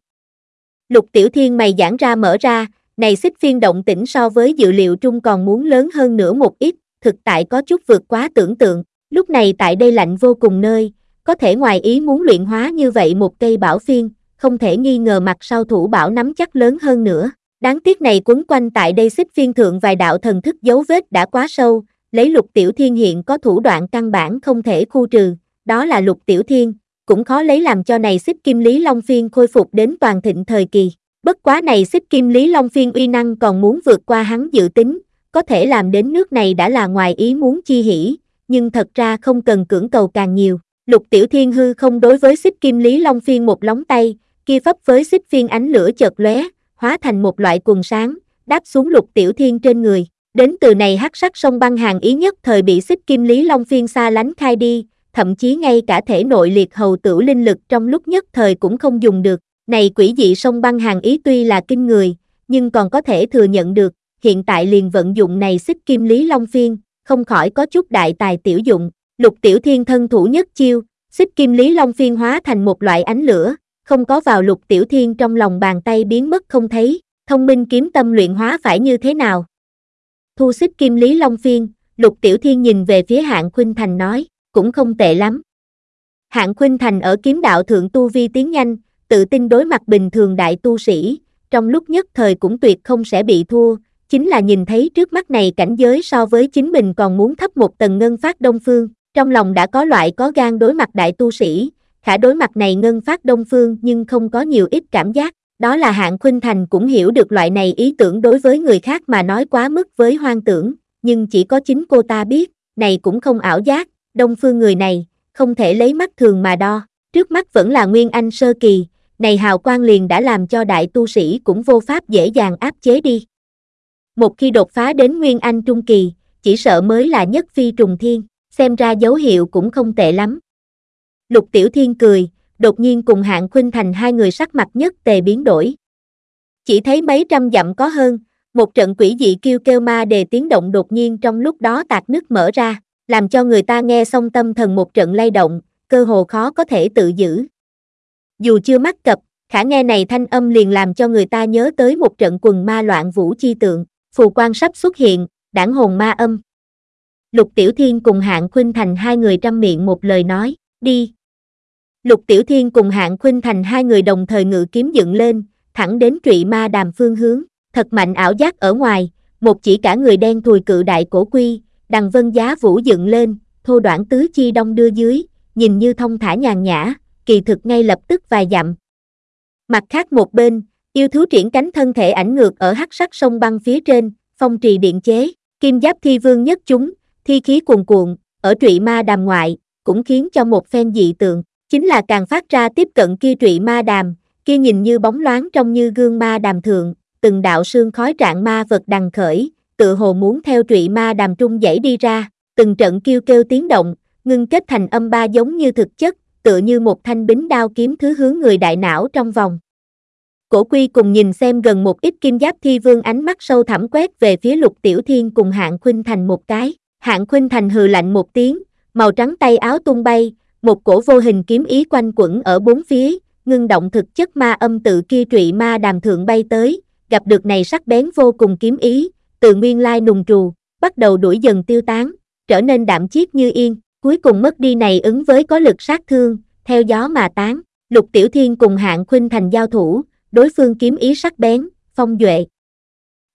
Lục tiểu thiên mày giãn ra mở ra, này xích phiên động tĩnh so với dự liệu trung còn muốn lớn hơn nữa một ít, thực tại có chút vượt quá tưởng tượng, lúc này tại đây lạnh vô cùng nơi, có thể ngoài ý muốn luyện hóa như vậy một cây bảo phiên, không thể nghi ngờ mặt sau thủ bảo nắm chắc lớn hơn nữa. Đáng tiếc này quấn quanh tại đây xích phiên thượng vài đạo thần thức dấu vết đã quá sâu, lấy lục tiểu thiên hiện có thủ đoạn căn bản không thể khu trừ, đó là lục tiểu thiên, cũng khó lấy làm cho này xích kim lý long phiên khôi phục đến toàn thịnh thời kỳ. Bất quá này xích kim lý long phiên uy năng còn muốn vượt qua hắn dự tính, có thể làm đến nước này đã là ngoài ý muốn chi hỉ, nhưng thật ra không cần cưỡng cầu càng nhiều. Lục tiểu thiên hư không đối với xích kim lý long phiên một lóng tay, kia pháp với xích phiên ánh lửa chợt lóe, hóa thành một loại quần sáng, đáp xuống lục tiểu thiên trên người. Đến từ này hắc sắc sông băng hàng ý nhất thời bị xích kim lý long phiên xa lánh khai đi, thậm chí ngay cả thể nội liệt hầu tử linh lực trong lúc nhất thời cũng không dùng được. Này quỷ dị sông băng hàng ý tuy là kinh người, nhưng còn có thể thừa nhận được, hiện tại liền vận dụng này xích kim lý long phiên, không khỏi có chút đại tài tiểu dụng. Lục tiểu thiên thân thủ nhất chiêu, xích kim lý long phiên hóa thành một loại ánh lửa, không có vào lục tiểu thiên trong lòng bàn tay biến mất không thấy, thông minh kiếm tâm luyện hóa phải như thế nào? Thu xích kim lý long phiên, lục tiểu thiên nhìn về phía hạng khuynh thành nói, cũng không tệ lắm. Hạng khuynh thành ở kiếm đạo thượng tu vi tiến nhanh, tự tin đối mặt bình thường đại tu sĩ, trong lúc nhất thời cũng tuyệt không sẽ bị thua, chính là nhìn thấy trước mắt này cảnh giới so với chính mình còn muốn thấp một tầng ngân phát đông phương, trong lòng đã có loại có gan đối mặt đại tu sĩ, khả đối mặt này ngân phát đông phương nhưng không có nhiều ít cảm giác, đó là hạng khuynh thành cũng hiểu được loại này ý tưởng đối với người khác mà nói quá mức với hoang tưởng, nhưng chỉ có chính cô ta biết, này cũng không ảo giác, đông phương người này, không thể lấy mắt thường mà đo, trước mắt vẫn là Nguyên Anh sơ kỳ, này hào quang liền đã làm cho đại tu sĩ cũng vô pháp dễ dàng áp chế đi. Một khi đột phá đến Nguyên Anh trung kỳ, chỉ sợ mới là nhất phi trùng thiên, xem ra dấu hiệu cũng không tệ lắm. Lục Tiểu Thiên cười, đột nhiên cùng hạng khuynh thành hai người sắc mặt nhất tề biến đổi. Chỉ thấy mấy trăm dặm có hơn, một trận quỷ dị kêu kêu ma đề tiếng động đột nhiên trong lúc đó tạc nước mở ra, làm cho người ta nghe xong tâm thần một trận lay động, cơ hồ khó có thể tự giữ. Dù chưa mắc cập, khả nghe này thanh âm liền làm cho người ta nhớ tới một trận quần ma loạn vũ chi tượng, phù quan sắp xuất hiện, đảng hồn ma âm. Lục Tiểu Thiên cùng hạng khuynh thành hai người trăm miệng một lời nói, đi. Lục Tiểu Thiên cùng hạng khuynh thành hai người đồng thời ngự kiếm dựng lên, thẳng đến trụy ma đàm phương hướng, thật mạnh ảo giác ở ngoài, một chỉ cả người đen thùi cự đại cổ quy, đằng vân giá vũ dựng lên, thô đoạn tứ chi đông đưa dưới, nhìn như thông thả nhàn nhã, kỳ thực ngay lập tức vài dặm. Mặt khác một bên, yêu thú triển cánh thân thể ảnh ngược ở hắc sắc sông băng phía trên, phong trì điện chế, kim giáp thi vương nhất chúng, thi khí cuồn cuộn, ở trụy ma đàm ngoại, cũng khiến cho một phen dị tượng, chính là càng phát ra tiếp cận kia trụy ma đàm, kia nhìn như bóng loáng trong như gương ma đàm thượng, từng đạo sương khói trạng ma vật đằng khởi, tự hồ muốn theo trụy ma đàm trung dãy đi ra, từng trận kêu kêu tiếng động, ngưng kết thành âm ba giống như thực chất, tựa như một thanh bính đao kiếm thứ hướng người đại não trong vòng. Cổ quy cùng nhìn xem gần một ít kim giáp thi vương ánh mắt sâu thẳm quét về phía lục tiểu thiên cùng hạng khuynh thành một cái, hạng khuynh thành hừ lạnh một tiếng, màu trắng tay áo tung bay, một cổ vô hình kiếm ý quanh quẩn ở bốn phía, ngưng động thực chất ma âm tự kia trụy ma đàm thượng bay tới, gặp được này sắc bén vô cùng kiếm ý, từ nguyên lai nùng trù, bắt đầu đuổi dần tiêu tán, trở nên đạm chiết như yên, cuối cùng mất đi này ứng với có lực sát thương, theo gió mà tán, lục tiểu thiên cùng hạng khuynh thành giao thủ, đối phương kiếm ý sắc bén, phong duệ.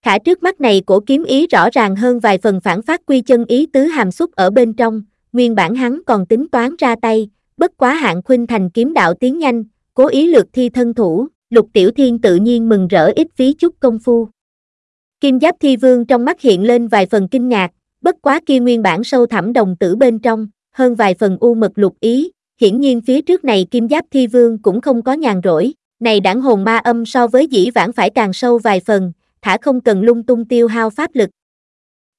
Khả trước mắt này cổ kiếm ý rõ ràng hơn vài phần phản phát quy chân ý tứ hàm xúc ở bên trong, nguyên bản hắn còn tính toán ra tay, bất quá hạng khuynh thành kiếm đạo tiến nhanh, cố ý lược thi thân thủ, lục tiểu thiên tự nhiên mừng rỡ ít phí chút công phu. Kim giáp thi vương trong mắt hiện lên vài phần kinh ngạc, bất quá kia nguyên bản sâu thẳm đồng tử bên trong, hơn vài phần u mật lục ý, hiển nhiên phía trước này kim giáp thi vương cũng không có nhàn rỗi, này đảng hồn ma âm so với dĩ vãng phải càng sâu vài phần, thả không cần lung tung tiêu hao pháp lực.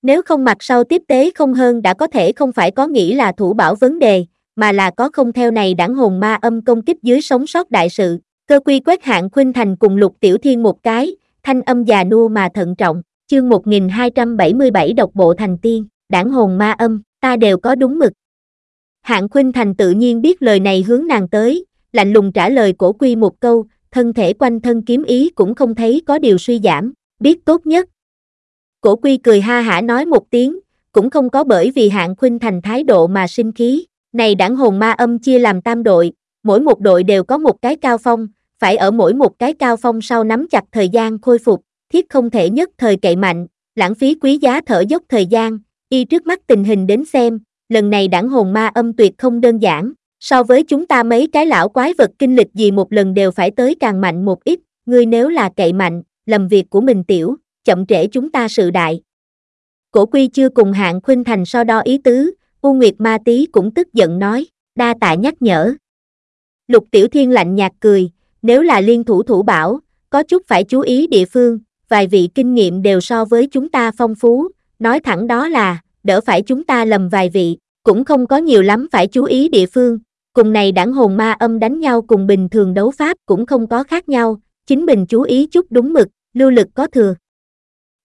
Nếu không mặt sau tiếp tế không hơn đã có thể không phải có nghĩ là thủ bảo vấn đề, mà là có không theo này đảng hồn ma âm công kích dưới sống sót đại sự. Cơ quy quét hạng khuynh thành cùng lục tiểu thiên một cái, thanh âm già nua mà thận trọng, chương 1277 độc bộ thành tiên, đảng hồn ma âm, ta đều có đúng mực. Hạng khuynh thành tự nhiên biết lời này hướng nàng tới, lạnh lùng trả lời cổ quy một câu, thân thể quanh thân kiếm ý cũng không thấy có điều suy giảm, biết tốt nhất. Cổ quy cười ha hả nói một tiếng, cũng không có bởi vì hạng khuynh thành thái độ mà sinh khí, này đảng hồn ma âm chia làm tam đội, mỗi một đội đều có một cái cao phong, phải ở mỗi một cái cao phong sau nắm chặt thời gian khôi phục, thiết không thể nhất thời cậy mạnh, lãng phí quý giá thở dốc thời gian, y trước mắt tình hình đến xem, lần này đảng hồn ma âm tuyệt không đơn giản, so với chúng ta mấy cái lão quái vật kinh lịch gì một lần đều phải tới càng mạnh một ít, ngươi nếu là cậy mạnh, lầm việc của mình tiểu, chậm trễ chúng ta sự đại. Cổ quy chưa cùng hạng khuynh thành so đo ý tứ, U Nguyệt Ma Tý cũng tức giận nói, đa tạ nhắc nhở. Lục Tiểu Thiên lạnh nhạt cười, nếu là liên thủ thủ bảo, có chút phải chú ý địa phương, vài vị kinh nghiệm đều so với chúng ta phong phú, nói thẳng đó là, đỡ phải chúng ta lầm vài vị, cũng không có nhiều lắm phải chú ý địa phương, cùng này đảng hồn ma âm đánh nhau cùng bình thường đấu pháp cũng không có khác nhau, chính mình chú ý chút đúng mực, lưu lực có thừa.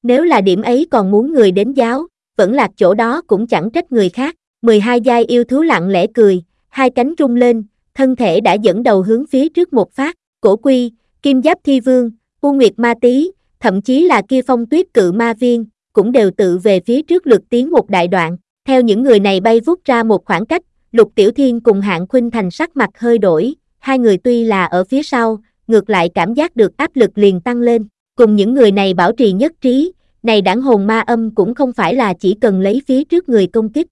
Nếu là điểm ấy còn muốn người đến giáo, vẫn lạc chỗ đó cũng chẳng trách người khác, 12 giai yêu thú lặng lẽ cười, hai cánh rung lên, thân thể đã dẫn đầu hướng phía trước một phát, cổ quy, kim giáp thi vương, u nguyệt ma tý, thậm chí là kia phong tuyết cự ma viên, cũng đều tự về phía trước lượt tiến một đại đoạn, theo những người này bay vút ra một khoảng cách, lục tiểu thiên cùng hạng khuynh thành sắc mặt hơi đổi, hai người tuy là ở phía sau, ngược lại cảm giác được áp lực liền tăng lên, cùng những người này bảo trì nhất trí, này đảng hồn ma âm cũng không phải là chỉ cần lấy phía trước người công kích.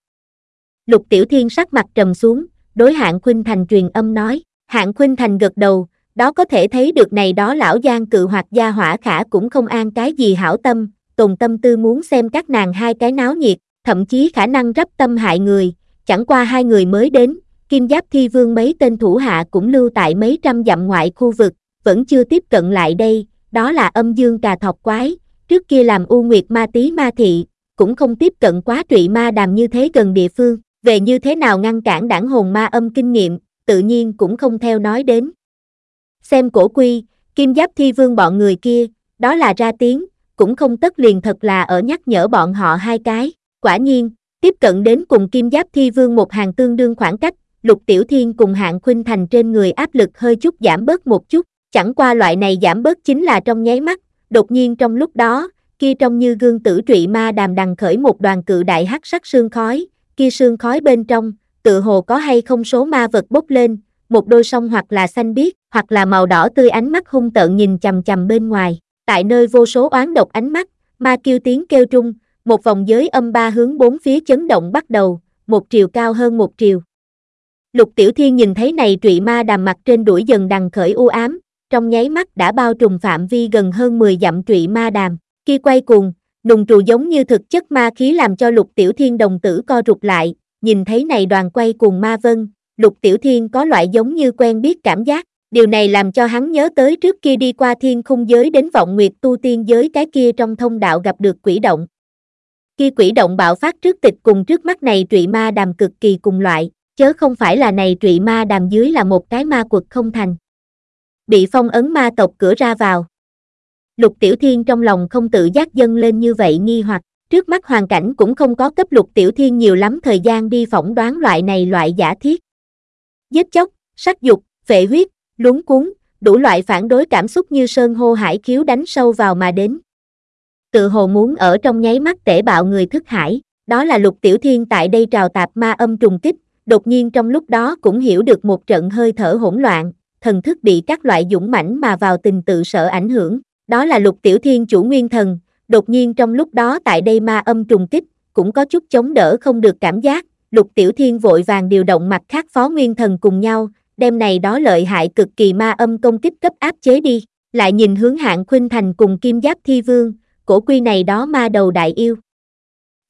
Lục tiểu thiên sắc mặt trầm xuống, đối hạng khuynh thành truyền âm nói, hạng khuynh thành gật đầu, đó có thể thấy được này đó lão giang cự hoặc gia hỏa khả cũng không an cái gì hảo tâm, tồn tâm tư muốn xem các nàng hai cái náo nhiệt, thậm chí khả năng rắp tâm hại người, chẳng qua hai người mới đến, kim giáp thi vương mấy tên thủ hạ cũng lưu tại mấy trăm dặm ngoại khu vực, vẫn chưa tiếp cận lại đây, đó là âm dương cà thọc quái, trước kia làm u nguyệt ma tí ma thị, cũng không tiếp cận quá trụy ma đàm như thế gần địa phương, về như thế nào ngăn cản đảng hồn ma âm kinh nghiệm, tự nhiên cũng không theo nói đến. Xem cổ quy, kim giáp thi vương bọn người kia, đó là ra tiếng, cũng không tất liền thật là ở nhắc nhở bọn họ hai cái. Quả nhiên, tiếp cận đến cùng kim giáp thi vương một hàng tương đương khoảng cách, lục tiểu thiên cùng hạng khuynh thành trên người áp lực hơi chút giảm bớt một chút, chẳng qua loại này giảm bớt chính là trong nháy mắt, đột nhiên trong lúc đó, kia trông như gương tử trụy ma đàm đằng khởi một đoàn cự đại hắc sắc sương khói, kia sương khói bên trong, tự hồ có hay không số ma vật bốc lên, một đôi song hoặc là xanh biếc, hoặc là màu đỏ tươi ánh mắt hung tợn nhìn chằm chằm bên ngoài, tại nơi vô số oán độc ánh mắt, ma kêu tiếng kêu trung, một vòng giới âm ba hướng bốn phía chấn động bắt đầu, một triều cao hơn một triều. Lục Tiểu Thiên nhìn thấy này trụy ma đàm mặt trên đuổi dần đằng khởi u ám, trong nháy mắt đã bao trùm phạm vi gần hơn 10 dặm trụy ma đàm, khi quay cuồng, nùng trù giống như thực chất ma khí làm cho Lục Tiểu Thiên đồng tử co rụt lại, nhìn thấy này đoàn quay cuồng ma vân, Lục Tiểu Thiên có loại giống như quen biết cảm giác, điều này làm cho hắn nhớ tới trước kia đi qua thiên khung giới đến vọng nguyệt tu tiên giới cái kia trong thông đạo gặp được quỷ động. Kia quỷ động bạo phát trước tịch cùng trước mắt này trụy ma đàm cực kỳ cùng loại, chớ không phải là này trụy ma đàm dưới là một cái ma quật không thành. Bị phong ấn ma tộc cửa ra vào. Lục Tiểu Thiên trong lòng không tự giác dâng lên như vậy nghi hoặc, trước mắt hoàn cảnh cũng không có cấp Lục Tiểu Thiên nhiều lắm thời gian đi phỏng đoán loại này loại giả thiết. Giết chóc, sắc dục, phệ huyết, lúng cuốn, đủ loại phản đối cảm xúc như sơn hô hải khiếu đánh sâu vào mà đến. Tự hồ muốn ở trong nháy mắt tể bạo người thức hải, đó là lục tiểu thiên tại đây trào tạp ma âm trùng kích, đột nhiên trong lúc đó cũng hiểu được một trận hơi thở hỗn loạn, thần thức bị các loại dũng mãnh mà vào tình tự sợ ảnh hưởng, đó là lục tiểu thiên chủ nguyên thần, đột nhiên trong lúc đó tại đây ma âm trùng kích, cũng có chút chống đỡ không được cảm giác, lục tiểu thiên vội vàng điều động mặt khác phó nguyên thần cùng nhau, đem này đó lợi hại cực kỳ ma âm công kích cấp áp chế đi, lại nhìn hướng hạng khuynh thành cùng kim giáp thi vương, cổ quy này đó ma đầu đại yêu.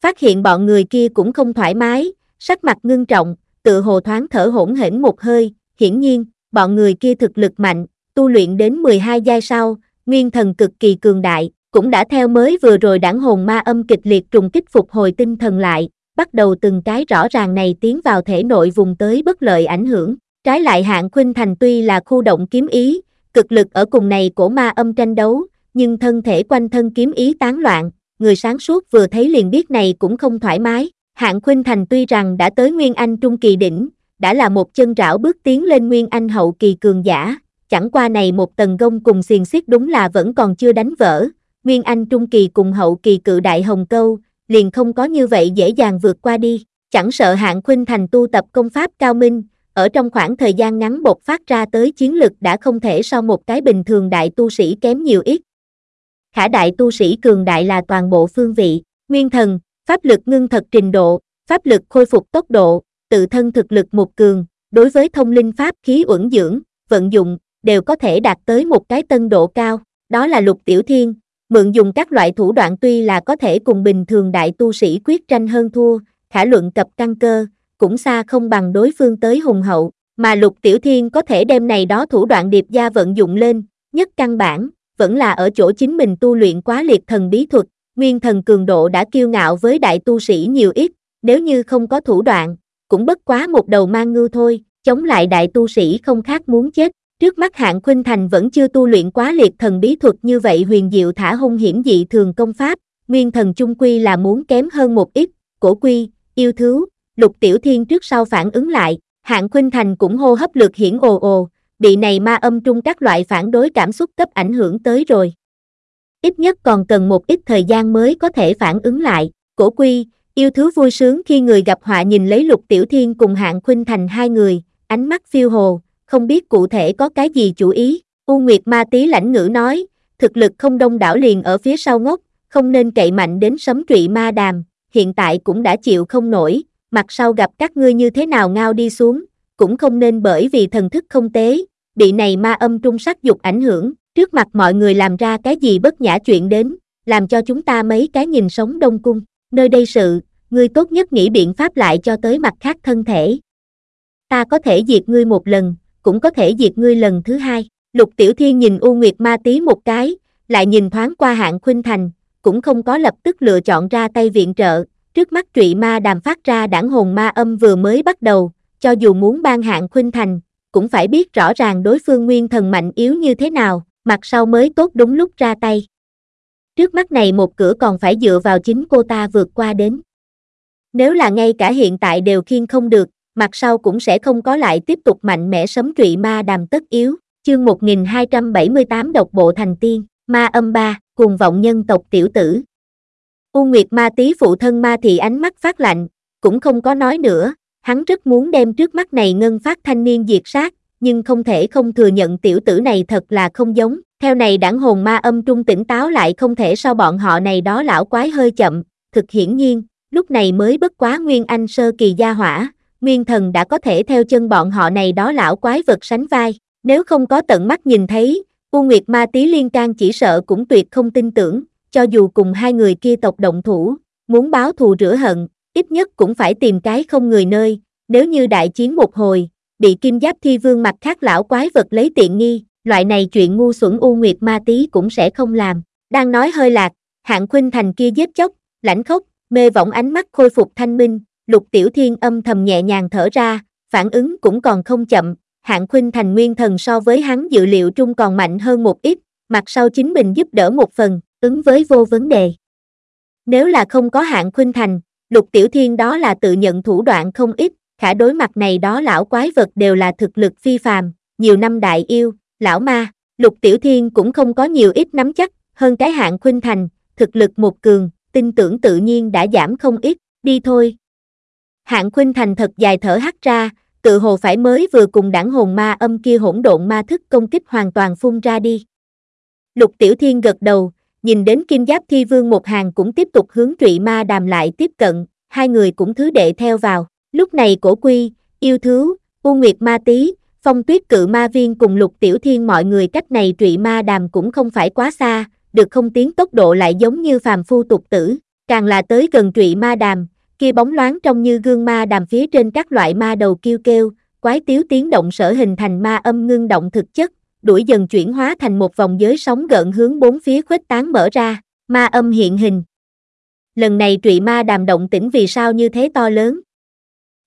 Phát hiện bọn người kia cũng không thoải mái, sắc mặt ngưng trọng, tự hồ thoáng thở hỗn hển một hơi, hiển nhiên, bọn người kia thực lực mạnh, tu luyện đến 12 giai sau, nguyên thần cực kỳ cường đại, cũng đã theo mới vừa rồi đảng hồn ma âm kịch liệt trùng kích phục hồi tinh thần lại, bắt đầu từng cái rõ ràng này tiến vào thể nội vùng tới bất lợi ảnh hưởng. Trái lại hạng khuynh thành tuy là khu động kiếm ý, cực lực ở cùng này cổ ma âm tranh đấu, nhưng thân thể quanh thân kiếm ý tán loạn, người sáng suốt vừa thấy liền biết này cũng không thoải mái. Hạng khuynh thành tuy rằng đã tới Nguyên Anh Trung Kỳ đỉnh, đã là một chân rảo bước tiến lên Nguyên Anh Hậu Kỳ cường giả, chẳng qua này một tầng gông cùng xiềng xiết đúng là vẫn còn chưa đánh vỡ. Nguyên Anh Trung Kỳ cùng Hậu Kỳ cự đại hồng câu, liền không có như vậy dễ dàng vượt qua đi, chẳng sợ hạng khuynh thành tu tập công pháp cao minh, ở trong khoảng thời gian ngắn bộc phát ra tới chiến lực đã không thể so một cái bình thường đại tu sĩ kém nhiều ít. Khả đại tu sĩ cường đại là toàn bộ phương vị, nguyên thần, pháp lực ngưng thật trình độ, pháp lực khôi phục tốc độ, tự thân thực lực một cường, đối với thông linh pháp khí uẩn dưỡng, vận dụng, đều có thể đạt tới một cái tân độ cao, đó là lục tiểu thiên, mượn dùng các loại thủ đoạn tuy là có thể cùng bình thường đại tu sĩ quyết tranh hơn thua, khả luận cập căn cơ, cũng xa không bằng đối phương tới hùng hậu, mà lục tiểu thiên có thể đem này đó thủ đoạn điệp gia vận dụng lên, nhất căn bản, vẫn là ở chỗ chính mình tu luyện quá liệt thần bí thuật, nguyên thần cường độ đã kiêu ngạo với đại tu sĩ nhiều ít, nếu như không có thủ đoạn, cũng bất quá một đầu mang ngư thôi, chống lại đại tu sĩ không khác muốn chết. Trước mắt hạng khuynh thành vẫn chưa tu luyện quá liệt thần bí thuật như vậy huyền diệu thả hung hiểm dị thường công pháp, nguyên thần chung quy là muốn kém hơn một ít, cổ quy, yêu thứ, lục tiểu thiên trước sau phản ứng lại, hạng khuynh thành cũng hô hấp lực hiển ồ ồ, bị này ma âm trung các loại phản đối cảm xúc cấp ảnh hưởng tới rồi. Ít nhất còn cần một ít thời gian mới có thể phản ứng lại, cổ quy, yêu thứ vui sướng khi người gặp họa nhìn lấy lục tiểu thiên cùng hạng khuynh thành hai người, ánh mắt phiêu hồ, không biết cụ thể có cái gì chủ ý, U Nguyệt Ma Tý lãnh ngữ nói, thực lực không đông đảo liền ở phía sau ngốc, không nên cậy mạnh đến sấm trụy ma đàm, hiện tại cũng đã chịu không nổi, mặt sau gặp các ngươi như thế nào ngao đi xuống, cũng không nên bởi vì thần thức không tế, bị này ma âm trung sắc dục ảnh hưởng, trước mặt mọi người làm ra cái gì bất nhã chuyện đến, làm cho chúng ta mấy cái nhìn sống đông cung, nơi đây sự, ngươi tốt nhất nghĩ biện pháp lại cho tới mặt khác thân thể. Ta có thể diệt ngươi một lần, cũng có thể diệt ngươi lần thứ hai. Lục Tiểu Thiên nhìn U Nguyệt Ma Tí một cái, lại nhìn thoáng qua hạng khuynh thành, cũng không có lập tức lựa chọn ra tay viện trợ, trước mắt trụy ma đàm phát ra đảng hồn ma âm vừa mới bắt đầu, cho dù muốn ban hạng khuynh thành, cũng phải biết rõ ràng đối phương nguyên thần mạnh yếu như thế nào, mặt sau mới tốt đúng lúc ra tay. Trước mắt này một cửa còn phải dựa vào chính cô ta vượt qua đến. Nếu là ngay cả hiện tại đều khiên không được, mặt sau cũng sẽ không có lại tiếp tục mạnh mẽ sấm trụy ma đàm tất yếu. Chương 1278 độc bộ thành tiên, ma âm ba, cùng vọng nhân tộc tiểu tử. U Nguyệt ma tí phụ thân ma thị ánh mắt phát lạnh, cũng không có nói nữa, hắn rất muốn đem trước mắt này ngân phát thanh niên diệt sát, nhưng không thể không thừa nhận tiểu tử này thật là không giống, theo này đảng hồn ma âm trung tỉnh táo lại không thể so bọn họ này đó lão quái hơi chậm, thực hiển nhiên, lúc này mới bất quá nguyên anh sơ kỳ gia hỏa, nguyên thần đã có thể theo chân bọn họ này đó lão quái vật sánh vai, nếu không có tận mắt nhìn thấy, U Nguyệt Ma Tí Liên can chỉ sợ cũng tuyệt không tin tưởng, cho dù cùng hai người kia tộc động thủ, muốn báo thù rửa hận, ít nhất cũng phải tìm cái không người nơi, nếu như đại chiến một hồi, bị kim giáp thi vương mặt khác lão quái vật lấy tiện nghi, loại này chuyện ngu xuẩn U Nguyệt Ma Tí cũng sẽ không làm, đang nói hơi lạc, hạng khuynh thành kia giết chóc, lãnh khốc, mê võng ánh mắt khôi phục thanh minh, Lục Tiểu Thiên âm thầm nhẹ nhàng thở ra, phản ứng cũng còn không chậm, hạng khuynh thành nguyên thần so với hắn dự liệu trung còn mạnh hơn một ít, mặt sau chính mình giúp đỡ một phần, ứng với vô vấn đề. Nếu là không có hạng khuynh thành, Lục Tiểu Thiên đó là tự nhận thủ đoạn không ít, khả đối mặt này đó lão quái vật đều là thực lực phi phàm, nhiều năm đại yêu, lão ma, Lục Tiểu Thiên cũng không có nhiều ít nắm chắc, hơn cái hạng khuynh thành, thực lực một cường, tin tưởng tự nhiên đã giảm không ít, đi thôi, Hạng Khuynh Thành thật dài thở hắt ra, tự hồ phải mới vừa cùng đảng hồn ma âm kia hỗn độn ma thức công kích hoàn toàn phun ra đi. Lục Tiểu Thiên gật đầu, nhìn đến Kim Giáp Thi Vương một hàng cũng tiếp tục hướng trụy ma đàm lại tiếp cận, hai người cũng thứ đệ theo vào. Lúc này cổ quy, yêu thứ, u nguyệt ma tí, phong tuyết cự ma viên cùng lục tiểu thiên mọi người cách này trụy ma đàm cũng không phải quá xa, được không tiến tốc độ lại giống như phàm phu tục tử, càng là tới gần trụy ma đàm, kia bóng loáng trông như gương ma đàm phía trên các loại ma đầu kêu kêu, quái tiếu tiếng động sở hình thành ma âm ngưng động thực chất, đuổi dần chuyển hóa thành một vòng giới sóng gợn hướng bốn phía khuếch tán mở ra, ma âm hiện hình. Lần này trụy ma đàm động tĩnh vì sao như thế to lớn.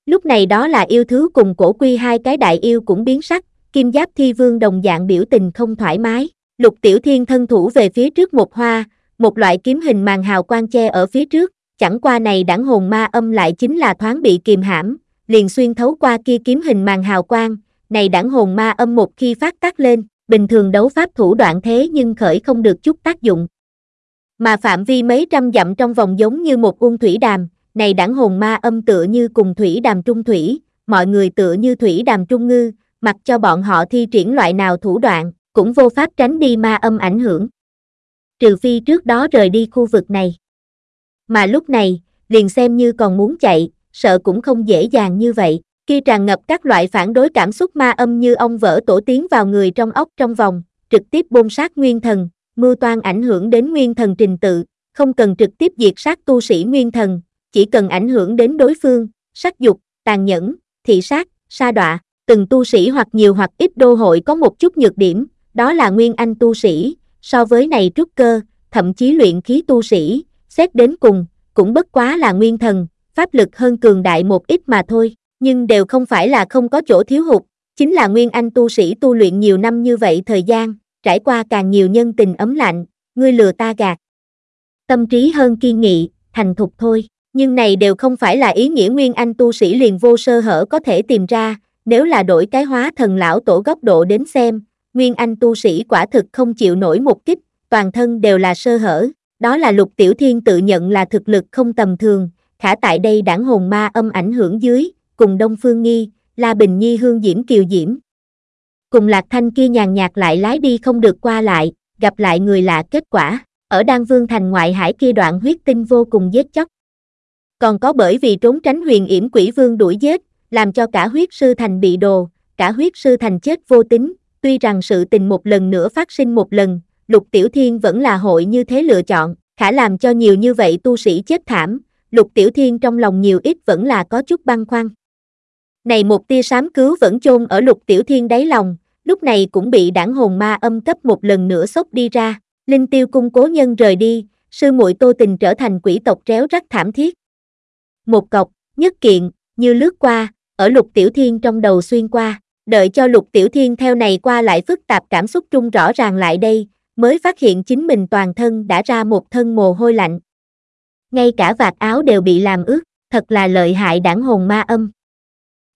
Lúc này đó là yêu thứ cùng cổ quy hai cái đại yêu cũng biến sắc, kim giáp thi vương đồng dạng biểu tình không thoải mái, lục tiểu thiên thân thủ về phía trước một hoa, một loại kiếm hình màn hào quang che ở phía trước, chẳng qua này đảng hồn ma âm lại chính là thoáng bị kìm hãm, liền xuyên thấu qua kia kiếm hình màn hào quang, này đảng hồn ma âm một khi phát tác lên, bình thường đấu pháp thủ đoạn thế nhưng khởi không được chút tác dụng. Mà phạm vi mấy trăm dặm trong vòng giống như một uông thủy đàm, này đảng hồn ma âm tựa như cùng thủy đàm trung thủy, mọi người tựa như thủy đàm trung ngư, mặc cho bọn họ thi triển loại nào thủ đoạn, cũng vô pháp tránh đi ma âm ảnh hưởng. Trừ phi trước đó rời đi khu vực này mà lúc này, liền xem như còn muốn chạy, sợ cũng không dễ dàng như vậy. Khi tràn ngập các loại phản đối cảm xúc ma âm như ông vỡ tổ tiến vào người trong ốc trong vòng, trực tiếp bôn sát nguyên thần, mưu toan ảnh hưởng đến nguyên thần trình tự, không cần trực tiếp diệt sát tu sĩ nguyên thần, chỉ cần ảnh hưởng đến đối phương, sắc dục, tàn nhẫn, thị sát, sa đọa, từng tu sĩ hoặc nhiều hoặc ít đô hội có một chút nhược điểm, đó là nguyên anh tu sĩ, so với này trúc cơ, thậm chí luyện khí tu sĩ, xét đến cùng, cũng bất quá là nguyên thần, pháp lực hơn cường đại một ít mà thôi, nhưng đều không phải là không có chỗ thiếu hụt, chính là nguyên anh tu sĩ tu luyện nhiều năm như vậy thời gian, trải qua càng nhiều nhân tình ấm lạnh, ngươi lừa ta gạt. Tâm trí hơn kiên nghị, thành thục thôi, nhưng này đều không phải là ý nghĩa nguyên anh tu sĩ liền vô sơ hở có thể tìm ra, nếu là đổi cái hóa thần lão tổ góc độ đến xem, nguyên anh tu sĩ quả thực không chịu nổi một kích, toàn thân đều là sơ hở, đó là lục tiểu thiên tự nhận là thực lực không tầm thường, khả tại đây đảng hồn ma âm ảnh hưởng dưới, cùng Đông Phương Nghi, La Bình Nhi hương diễm kiều diễm. Cùng Lạc Thanh kia nhàn nhạt lại lái đi không được qua lại, gặp lại người lạ kết quả, ở Đan Vương thành ngoại hải kia đoạn huyết tinh vô cùng giết chóc. Còn có bởi vì trốn tránh huyền yểm quỷ vương đuổi giết, làm cho cả huyết sư thành bị đồ, cả huyết sư thành chết vô tính, tuy rằng sự tình một lần nữa phát sinh một lần, Lục Tiểu Thiên vẫn là hội như thế lựa chọn, khả làm cho nhiều như vậy tu sĩ chết thảm, Lục Tiểu Thiên trong lòng nhiều ít vẫn là có chút băn khoăn. Này một tia sám cứu vẫn chôn ở Lục Tiểu Thiên đáy lòng, lúc này cũng bị đảng hồn ma âm cấp một lần nữa sốc đi ra, Linh Tiêu cung cố nhân rời đi, sư muội Tô Tình trở thành quỷ tộc tréo rắc thảm thiết. Một cọc, nhất kiện, như lướt qua, ở Lục Tiểu Thiên trong đầu xuyên qua, đợi cho Lục Tiểu Thiên theo này qua lại phức tạp cảm xúc trung rõ ràng lại đây, mới phát hiện chính mình toàn thân đã ra một thân mồ hôi lạnh. Ngay cả vạt áo đều bị làm ướt, thật là lợi hại đảng hồn ma âm.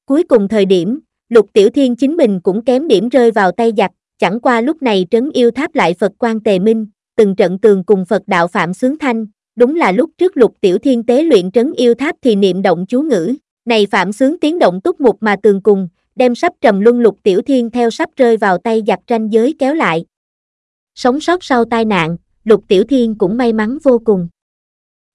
Cuối cùng thời điểm, Lục Tiểu Thiên chính mình cũng kém điểm rơi vào tay giặc, chẳng qua lúc này trấn yêu tháp lại Phật quan tề minh, từng trận tường cùng Phật đạo Phạm Sướng Thanh, đúng là lúc trước Lục Tiểu Thiên tế luyện trấn yêu tháp thì niệm động chú ngữ, này Phạm Sướng tiếng động túc mục mà tường cùng, đem sắp trầm luân Lục Tiểu Thiên theo sắp rơi vào tay giặc tranh giới kéo lại, Sống sót sau tai nạn, Lục Tiểu Thiên cũng may mắn vô cùng.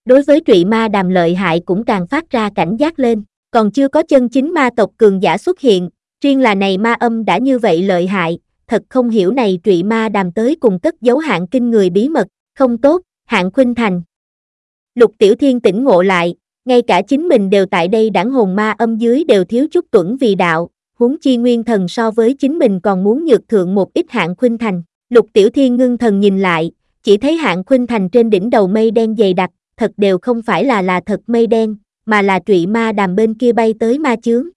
Đối với trụy ma đàm lợi hại cũng càng phát ra cảnh giác lên, còn chưa có chân chính ma tộc cường giả xuất hiện, riêng là này ma âm đã như vậy lợi hại, thật không hiểu này trụy ma đàm tới cùng cất dấu hạng kinh người bí mật, không tốt, hạng khuynh thành. Lục Tiểu Thiên tỉnh ngộ lại, ngay cả chính mình đều tại đây đảng hồn ma âm dưới đều thiếu chút tuẩn vì đạo, huống chi nguyên thần so với chính mình còn muốn nhược thượng một ít hạng khuynh thành. Lục Tiểu Thiên ngưng thần nhìn lại, chỉ thấy hạng khuynh thành trên đỉnh đầu mây đen dày đặc, thật đều không phải là là thật mây đen, mà là trụy ma đàm bên kia bay tới ma chướng.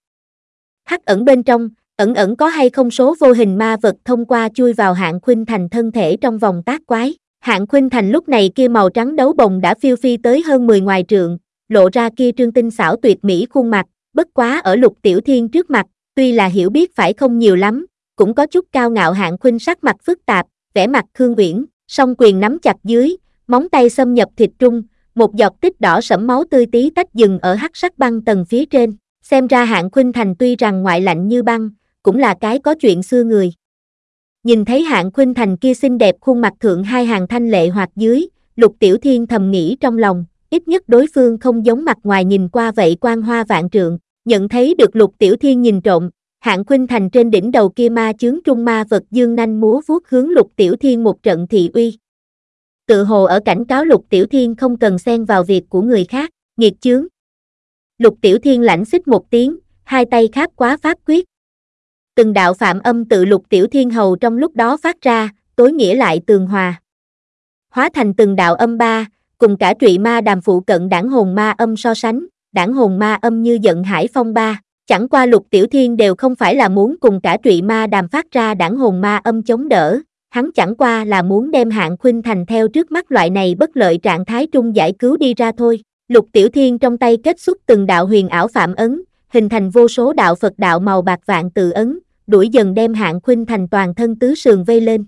Hắc ẩn bên trong, ẩn ẩn có hay không số vô hình ma vật thông qua chui vào hạng khuynh thành thân thể trong vòng tác quái. Hạng khuynh thành lúc này kia màu trắng đấu bồng đã phiêu phi tới hơn 10 ngoài trượng, lộ ra kia trương tinh xảo tuyệt mỹ khuôn mặt, bất quá ở lục tiểu thiên trước mặt, tuy là hiểu biết phải không nhiều lắm, cũng có chút cao ngạo hạng khuynh sắc mặt phức tạp, vẻ mặt khương uyển, song quyền nắm chặt dưới, móng tay xâm nhập thịt trung, một giọt tích đỏ sẫm máu tươi tí tách dừng ở hắc sắc băng tầng phía trên, xem ra hạng khuynh thành tuy rằng ngoại lạnh như băng, cũng là cái có chuyện xưa người. Nhìn thấy hạng khuynh thành kia xinh đẹp khuôn mặt thượng hai hàng thanh lệ hoặc dưới, lục tiểu thiên thầm nghĩ trong lòng, ít nhất đối phương không giống mặt ngoài nhìn qua vậy quan hoa vạn trượng, nhận thấy được lục tiểu thiên nhìn trộm, Hạng Khuynh Thành trên đỉnh đầu kia ma chướng trung ma vật dương nanh múa vuốt hướng Lục Tiểu Thiên một trận thị uy. Tự hồ ở cảnh cáo Lục Tiểu Thiên không cần xen vào việc của người khác, nghiệt chướng. Lục Tiểu Thiên lãnh xích một tiếng, hai tay kháp quá pháp quyết. Từng đạo phạm âm tự Lục Tiểu Thiên hầu trong lúc đó phát ra, tối nghĩa lại tường hòa. Hóa thành từng đạo âm ba, cùng cả trụy ma đàm phụ cận đảng hồn ma âm so sánh, đảng hồn ma âm như giận hải phong ba. Chẳng qua lục tiểu thiên đều không phải là muốn cùng cả trụy ma đàm phát ra đảng hồn ma âm chống đỡ, hắn chẳng qua là muốn đem hạng khuynh thành theo trước mắt loại này bất lợi trạng thái trung giải cứu đi ra thôi. Lục tiểu thiên trong tay kết xuất từng đạo huyền ảo phạm ấn, hình thành vô số đạo Phật đạo màu bạc vạn tự ấn, đuổi dần đem hạng khuynh thành toàn thân tứ sườn vây lên.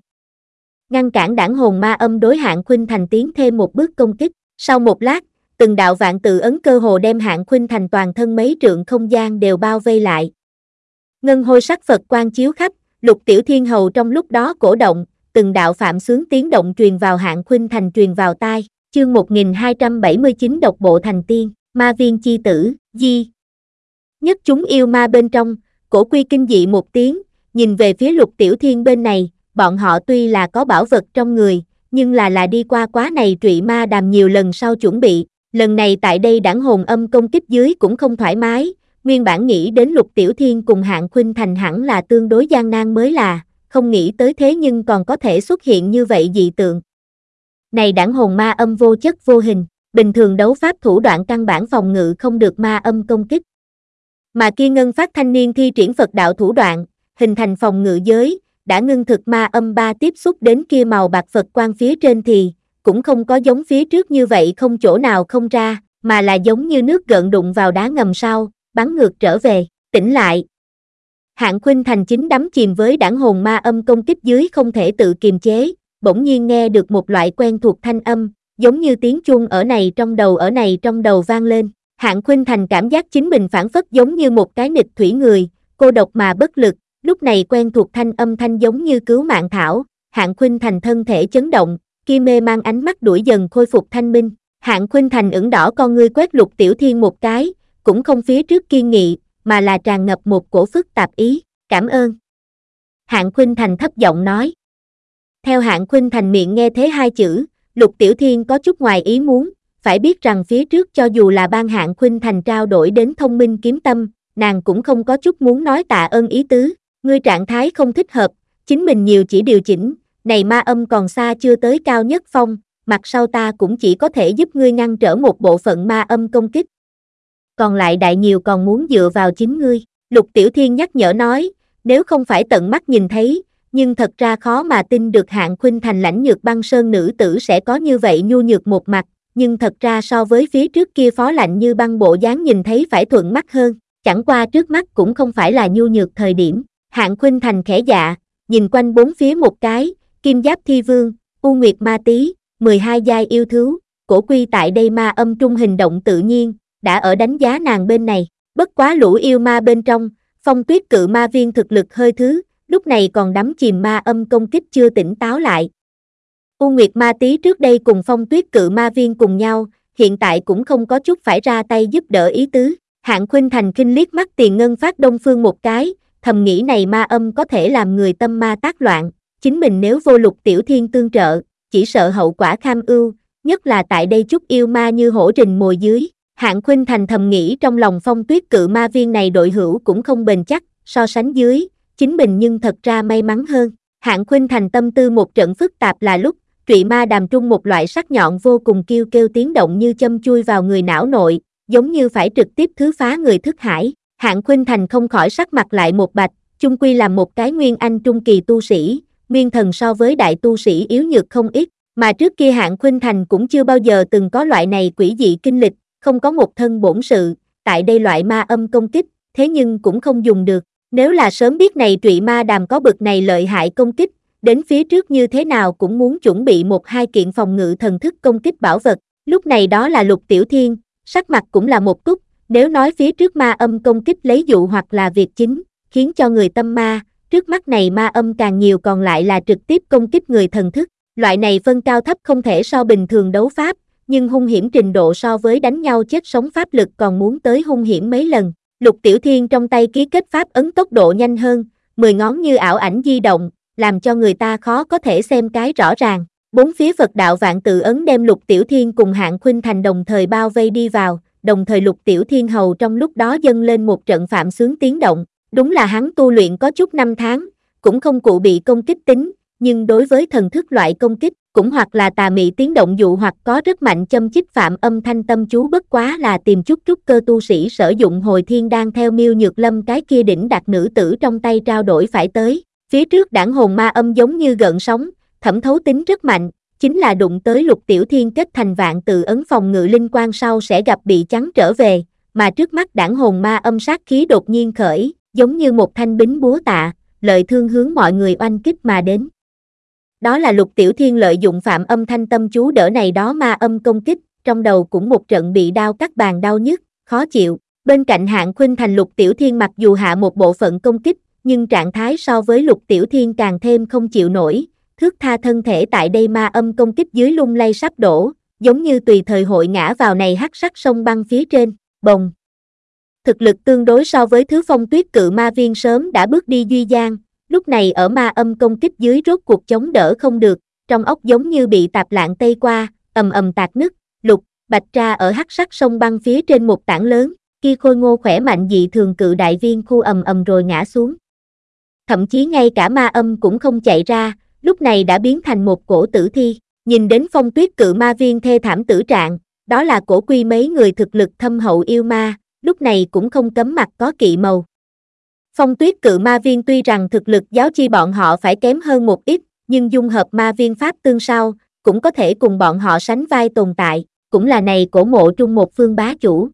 Ngăn cản đảng hồn ma âm đối hạng khuynh thành tiến thêm một bước công kích, sau một lát, từng đạo vạn tự ấn cơ hồ đem hạng khuynh thành toàn thân mấy trượng không gian đều bao vây lại. Ngân hôi sắc Phật quan chiếu khắp, lục tiểu thiên hầu trong lúc đó cổ động, từng đạo phạm sướng tiếng động truyền vào hạng khuynh thành truyền vào tai, chương 1279 độc bộ thành tiên, ma viên chi tử, di. nhất chúng yêu ma bên trong, cổ quy kinh dị một tiếng, nhìn về phía lục tiểu thiên bên này, bọn họ tuy là có bảo vật trong người, nhưng là là đi qua quá này trụy ma đàm nhiều lần sau chuẩn bị, lần này tại đây đảng hồn âm công kích dưới cũng không thoải mái, nguyên bản nghĩ đến lục tiểu thiên cùng hạng khuynh thành hẳn là tương đối gian nan mới là, không nghĩ tới thế nhưng còn có thể xuất hiện như vậy dị tượng. Này đảng hồn ma âm vô chất vô hình, bình thường đấu pháp thủ đoạn căn bản phòng ngự không được ma âm công kích. Mà kia ngân phát thanh niên thi triển Phật đạo thủ đoạn, hình thành phòng ngự giới, đã ngưng thực ma âm ba tiếp xúc đến kia màu bạc Phật quan phía trên thì, cũng không có giống phía trước như vậy không chỗ nào không ra, mà là giống như nước gợn đụng vào đá ngầm sau, bắn ngược trở về, tỉnh lại. Hạng Khuynh Thành chính đắm chìm với đảng hồn ma âm công kích dưới không thể tự kiềm chế, bỗng nhiên nghe được một loại quen thuộc thanh âm, giống như tiếng chuông ở này trong đầu ở này trong đầu vang lên. Hạng Khuynh Thành cảm giác chính mình phản phất giống như một cái nịch thủy người, cô độc mà bất lực, lúc này quen thuộc thanh âm thanh giống như cứu mạng thảo, Hạng Khuynh Thành thân thể chấn động, kia mê mang ánh mắt đuổi dần khôi phục thanh minh. Hạng Khuynh Thành ửng đỏ con ngươi quét Lục Tiểu Thiên một cái, cũng không phía trước kiên nghị, mà là tràn ngập một cổ phức tạp ý, cảm ơn. Hạng Khuynh Thành thấp giọng nói. Theo Hạng Khuynh Thành miệng nghe thế hai chữ, Lục Tiểu Thiên có chút ngoài ý muốn, phải biết rằng phía trước cho dù là ban Hạng Khuynh Thành trao đổi đến thông minh kiếm tâm, nàng cũng không có chút muốn nói tạ ơn ý tứ, ngươi trạng thái không thích hợp, chính mình nhiều chỉ điều chỉnh, này ma âm còn xa chưa tới cao nhất phong, mặt sau ta cũng chỉ có thể giúp ngươi ngăn trở một bộ phận ma âm công kích. Còn lại đại nhiều còn muốn dựa vào chính ngươi, Lục Tiểu Thiên nhắc nhở nói, nếu không phải tận mắt nhìn thấy, nhưng thật ra khó mà tin được hạng khuynh thành lãnh nhược băng sơn nữ tử sẽ có như vậy nhu nhược một mặt, nhưng thật ra so với phía trước kia phó lạnh như băng bộ dáng nhìn thấy phải thuận mắt hơn, chẳng qua trước mắt cũng không phải là nhu nhược thời điểm, hạng khuynh thành khẽ dạ, nhìn quanh bốn phía một cái, kim giáp thi vương, u nguyệt ma tí, 12 giai yêu thú, cổ quy tại đây ma âm trung hình động tự nhiên, đã ở đánh giá nàng bên này, bất quá lũ yêu ma bên trong, phong tuyết cự ma viên thực lực hơi thứ, lúc này còn đắm chìm ma âm công kích chưa tỉnh táo lại. U Nguyệt Ma Tý trước đây cùng phong tuyết cự ma viên cùng nhau, hiện tại cũng không có chút phải ra tay giúp đỡ ý tứ. Hạng Khuynh Thành kinh liếc mắt tiền ngân phát đông phương một cái, thầm nghĩ này ma âm có thể làm người tâm ma tác loạn, chính mình nếu vô lục tiểu thiên tương trợ, chỉ sợ hậu quả kham ưu, nhất là tại đây chút yêu ma như hổ trình mồi dưới. Hạng Khuynh Thành thầm nghĩ trong lòng phong tuyết cự ma viên này đội hữu cũng không bền chắc, so sánh dưới, chính mình nhưng thật ra may mắn hơn. Hạng Khuynh Thành tâm tư một trận phức tạp là lúc, trụy ma đàm trung một loại sắc nhọn vô cùng kêu kêu tiếng động như châm chui vào người não nội, giống như phải trực tiếp thứ phá người thức hải. Hạng Khuynh Thành không khỏi sắc mặt lại một bạch, chung quy là một cái nguyên anh trung kỳ tu sĩ, nguyên thần so với đại tu sĩ yếu nhược không ít, mà trước kia Hạng Khuynh Thành cũng chưa bao giờ từng có loại này quỷ dị kinh lịch, không có một thân bổn sự, tại đây loại ma âm công kích, thế nhưng cũng không dùng được. Nếu là sớm biết này trụy ma đàm có bực này lợi hại công kích, đến phía trước như thế nào cũng muốn chuẩn bị một hai kiện phòng ngự thần thức công kích bảo vật, lúc này đó là lục tiểu thiên, sắc mặt cũng là một túc, nếu nói phía trước ma âm công kích lấy dụ hoặc là việc chính, khiến cho người tâm ma, trước mắt này ma âm càng nhiều còn lại là trực tiếp công kích người thần thức, loại này phân cao thấp không thể so bình thường đấu pháp, nhưng hung hiểm trình độ so với đánh nhau chết sống pháp lực còn muốn tới hung hiểm mấy lần. Lục Tiểu Thiên trong tay ký kết pháp ấn tốc độ nhanh hơn, mười ngón như ảo ảnh di động, làm cho người ta khó có thể xem cái rõ ràng. Bốn phía Phật đạo vạn tự ấn đem Lục Tiểu Thiên cùng hạng khuynh thành đồng thời bao vây đi vào, đồng thời Lục Tiểu Thiên hầu trong lúc đó dâng lên một trận phạm sướng tiếng động. Đúng là hắn tu luyện có chút năm tháng, cũng không cụ bị công kích tính, nhưng đối với thần thức loại công kích, cũng hoặc là tà mị tiếng động dụ hoặc có rất mạnh châm chích phạm âm thanh tâm chú bất quá là tìm chút trúc cơ tu sĩ sử dụng hồi thiên đang theo miêu nhược lâm cái kia đỉnh đặt nữ tử trong tay trao đổi phải tới. Phía trước đảng hồn ma âm giống như gợn sóng, thẩm thấu tính rất mạnh, chính là đụng tới lục tiểu thiên kết thành vạn tự ấn phòng ngự linh quan sau sẽ gặp bị trắng trở về, mà trước mắt đảng hồn ma âm sát khí đột nhiên khởi, giống như một thanh bính búa tạ, lợi thương hướng mọi người oanh kích mà đến. Đó là lục tiểu thiên lợi dụng phạm âm thanh tâm chú đỡ này đó ma âm công kích, trong đầu cũng một trận bị đau cắt bàn đau nhức, khó chịu. Bên cạnh hạng khuynh thành lục tiểu thiên mặc dù hạ một bộ phận công kích, nhưng trạng thái so với lục tiểu thiên càng thêm không chịu nổi, thước tha thân thể tại đây ma âm công kích dưới lung lay sắp đổ, giống như tùy thời hội ngã vào này hắc sắc sông băng phía trên, bồng. thực lực tương đối so với thứ phong tuyết cự ma viên sớm đã bước đi duy gian, lúc này ở ma âm công kích dưới rốt cuộc chống đỡ không được, trong ốc giống như bị tạp lạng tây qua, ầm ầm tạc nứt, lục, bạch ra ở hắc sắc sông băng phía trên một tảng lớn, kia khôi ngô khỏe mạnh dị thường cự đại viên khu ầm ầm rồi ngã xuống. Thậm chí ngay cả ma âm cũng không chạy ra, lúc này đã biến thành một cổ tử thi, nhìn đến phong tuyết cự ma viên thê thảm tử trạng, đó là cổ quy mấy người thực lực thâm hậu yêu ma, lúc này cũng không cấm mặt có kỵ màu. Phong tuyết cự ma viên tuy rằng thực lực giáo chi bọn họ phải kém hơn một ít, nhưng dung hợp ma viên pháp tương sau, cũng có thể cùng bọn họ sánh vai tồn tại, cũng là này cổ mộ trung một phương bá chủ.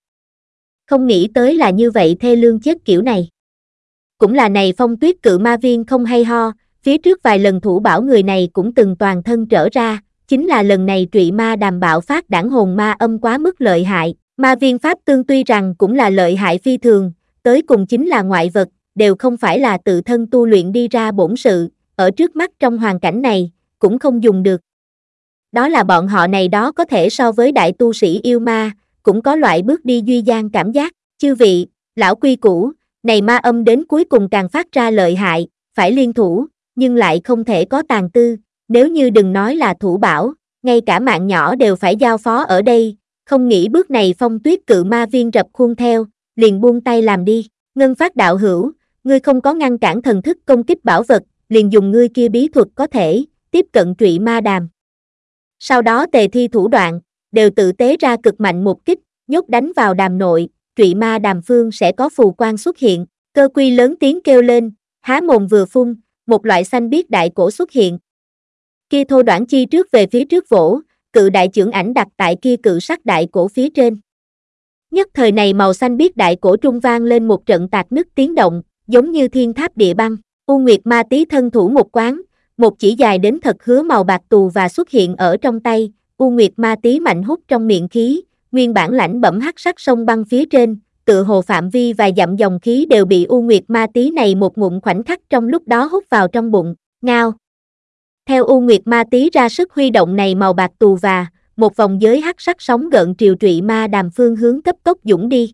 Không nghĩ tới là như vậy thê lương chết kiểu này. Cũng là này phong tuyết cự ma viên không hay ho, phía trước vài lần thủ bảo người này cũng từng toàn thân trở ra, chính là lần này trụy ma đàm bạo phát đảng hồn ma âm quá mức lợi hại, ma viên pháp tương tuy rằng cũng là lợi hại phi thường, tới cùng chính là ngoại vật, đều không phải là tự thân tu luyện đi ra bổn sự, ở trước mắt trong hoàn cảnh này, cũng không dùng được. Đó là bọn họ này đó có thể so với đại tu sĩ yêu ma, cũng có loại bước đi duy gian cảm giác, chư vị, lão quy cũ, này ma âm đến cuối cùng càng phát ra lợi hại, phải liên thủ, nhưng lại không thể có tàn tư, nếu như đừng nói là thủ bảo, ngay cả mạng nhỏ đều phải giao phó ở đây, không nghĩ bước này phong tuyết cự ma viên rập khuôn theo, liền buông tay làm đi, ngân phát đạo hữu, ngươi không có ngăn cản thần thức công kích bảo vật, liền dùng ngươi kia bí thuật có thể, tiếp cận trụy ma đàm. Sau đó tề thi thủ đoạn, đều tự tế ra cực mạnh một kích, nhốt đánh vào đàm nội, trụy ma đàm phương sẽ có phù quan xuất hiện, cơ quy lớn tiếng kêu lên, há mồm vừa phun, một loại xanh biết đại cổ xuất hiện. Kia thô đoạn chi trước về phía trước vỗ, cự đại trưởng ảnh đặt tại kia cự sắc đại cổ phía trên. Nhất thời này màu xanh biết đại cổ trung vang lên một trận tạc nứt tiếng động, giống như thiên tháp địa băng, U Nguyệt ma tý thân thủ một quán, một chỉ dài đến thật hứa màu bạc tù và xuất hiện ở trong tay, U Nguyệt ma tý mạnh hút trong miệng khí, nguyên bản lãnh bẩm hắc sắc sông băng phía trên, tự hồ phạm vi và dặm dòng khí đều bị U Nguyệt ma tý này một ngụm khoảnh khắc trong lúc đó hút vào trong bụng, ngao. Theo U Nguyệt ma tý ra sức huy động này màu bạc tù và, một vòng giới hắc sắc sóng gợn triều trụy ma đàm phương hướng cấp tốc dũng đi,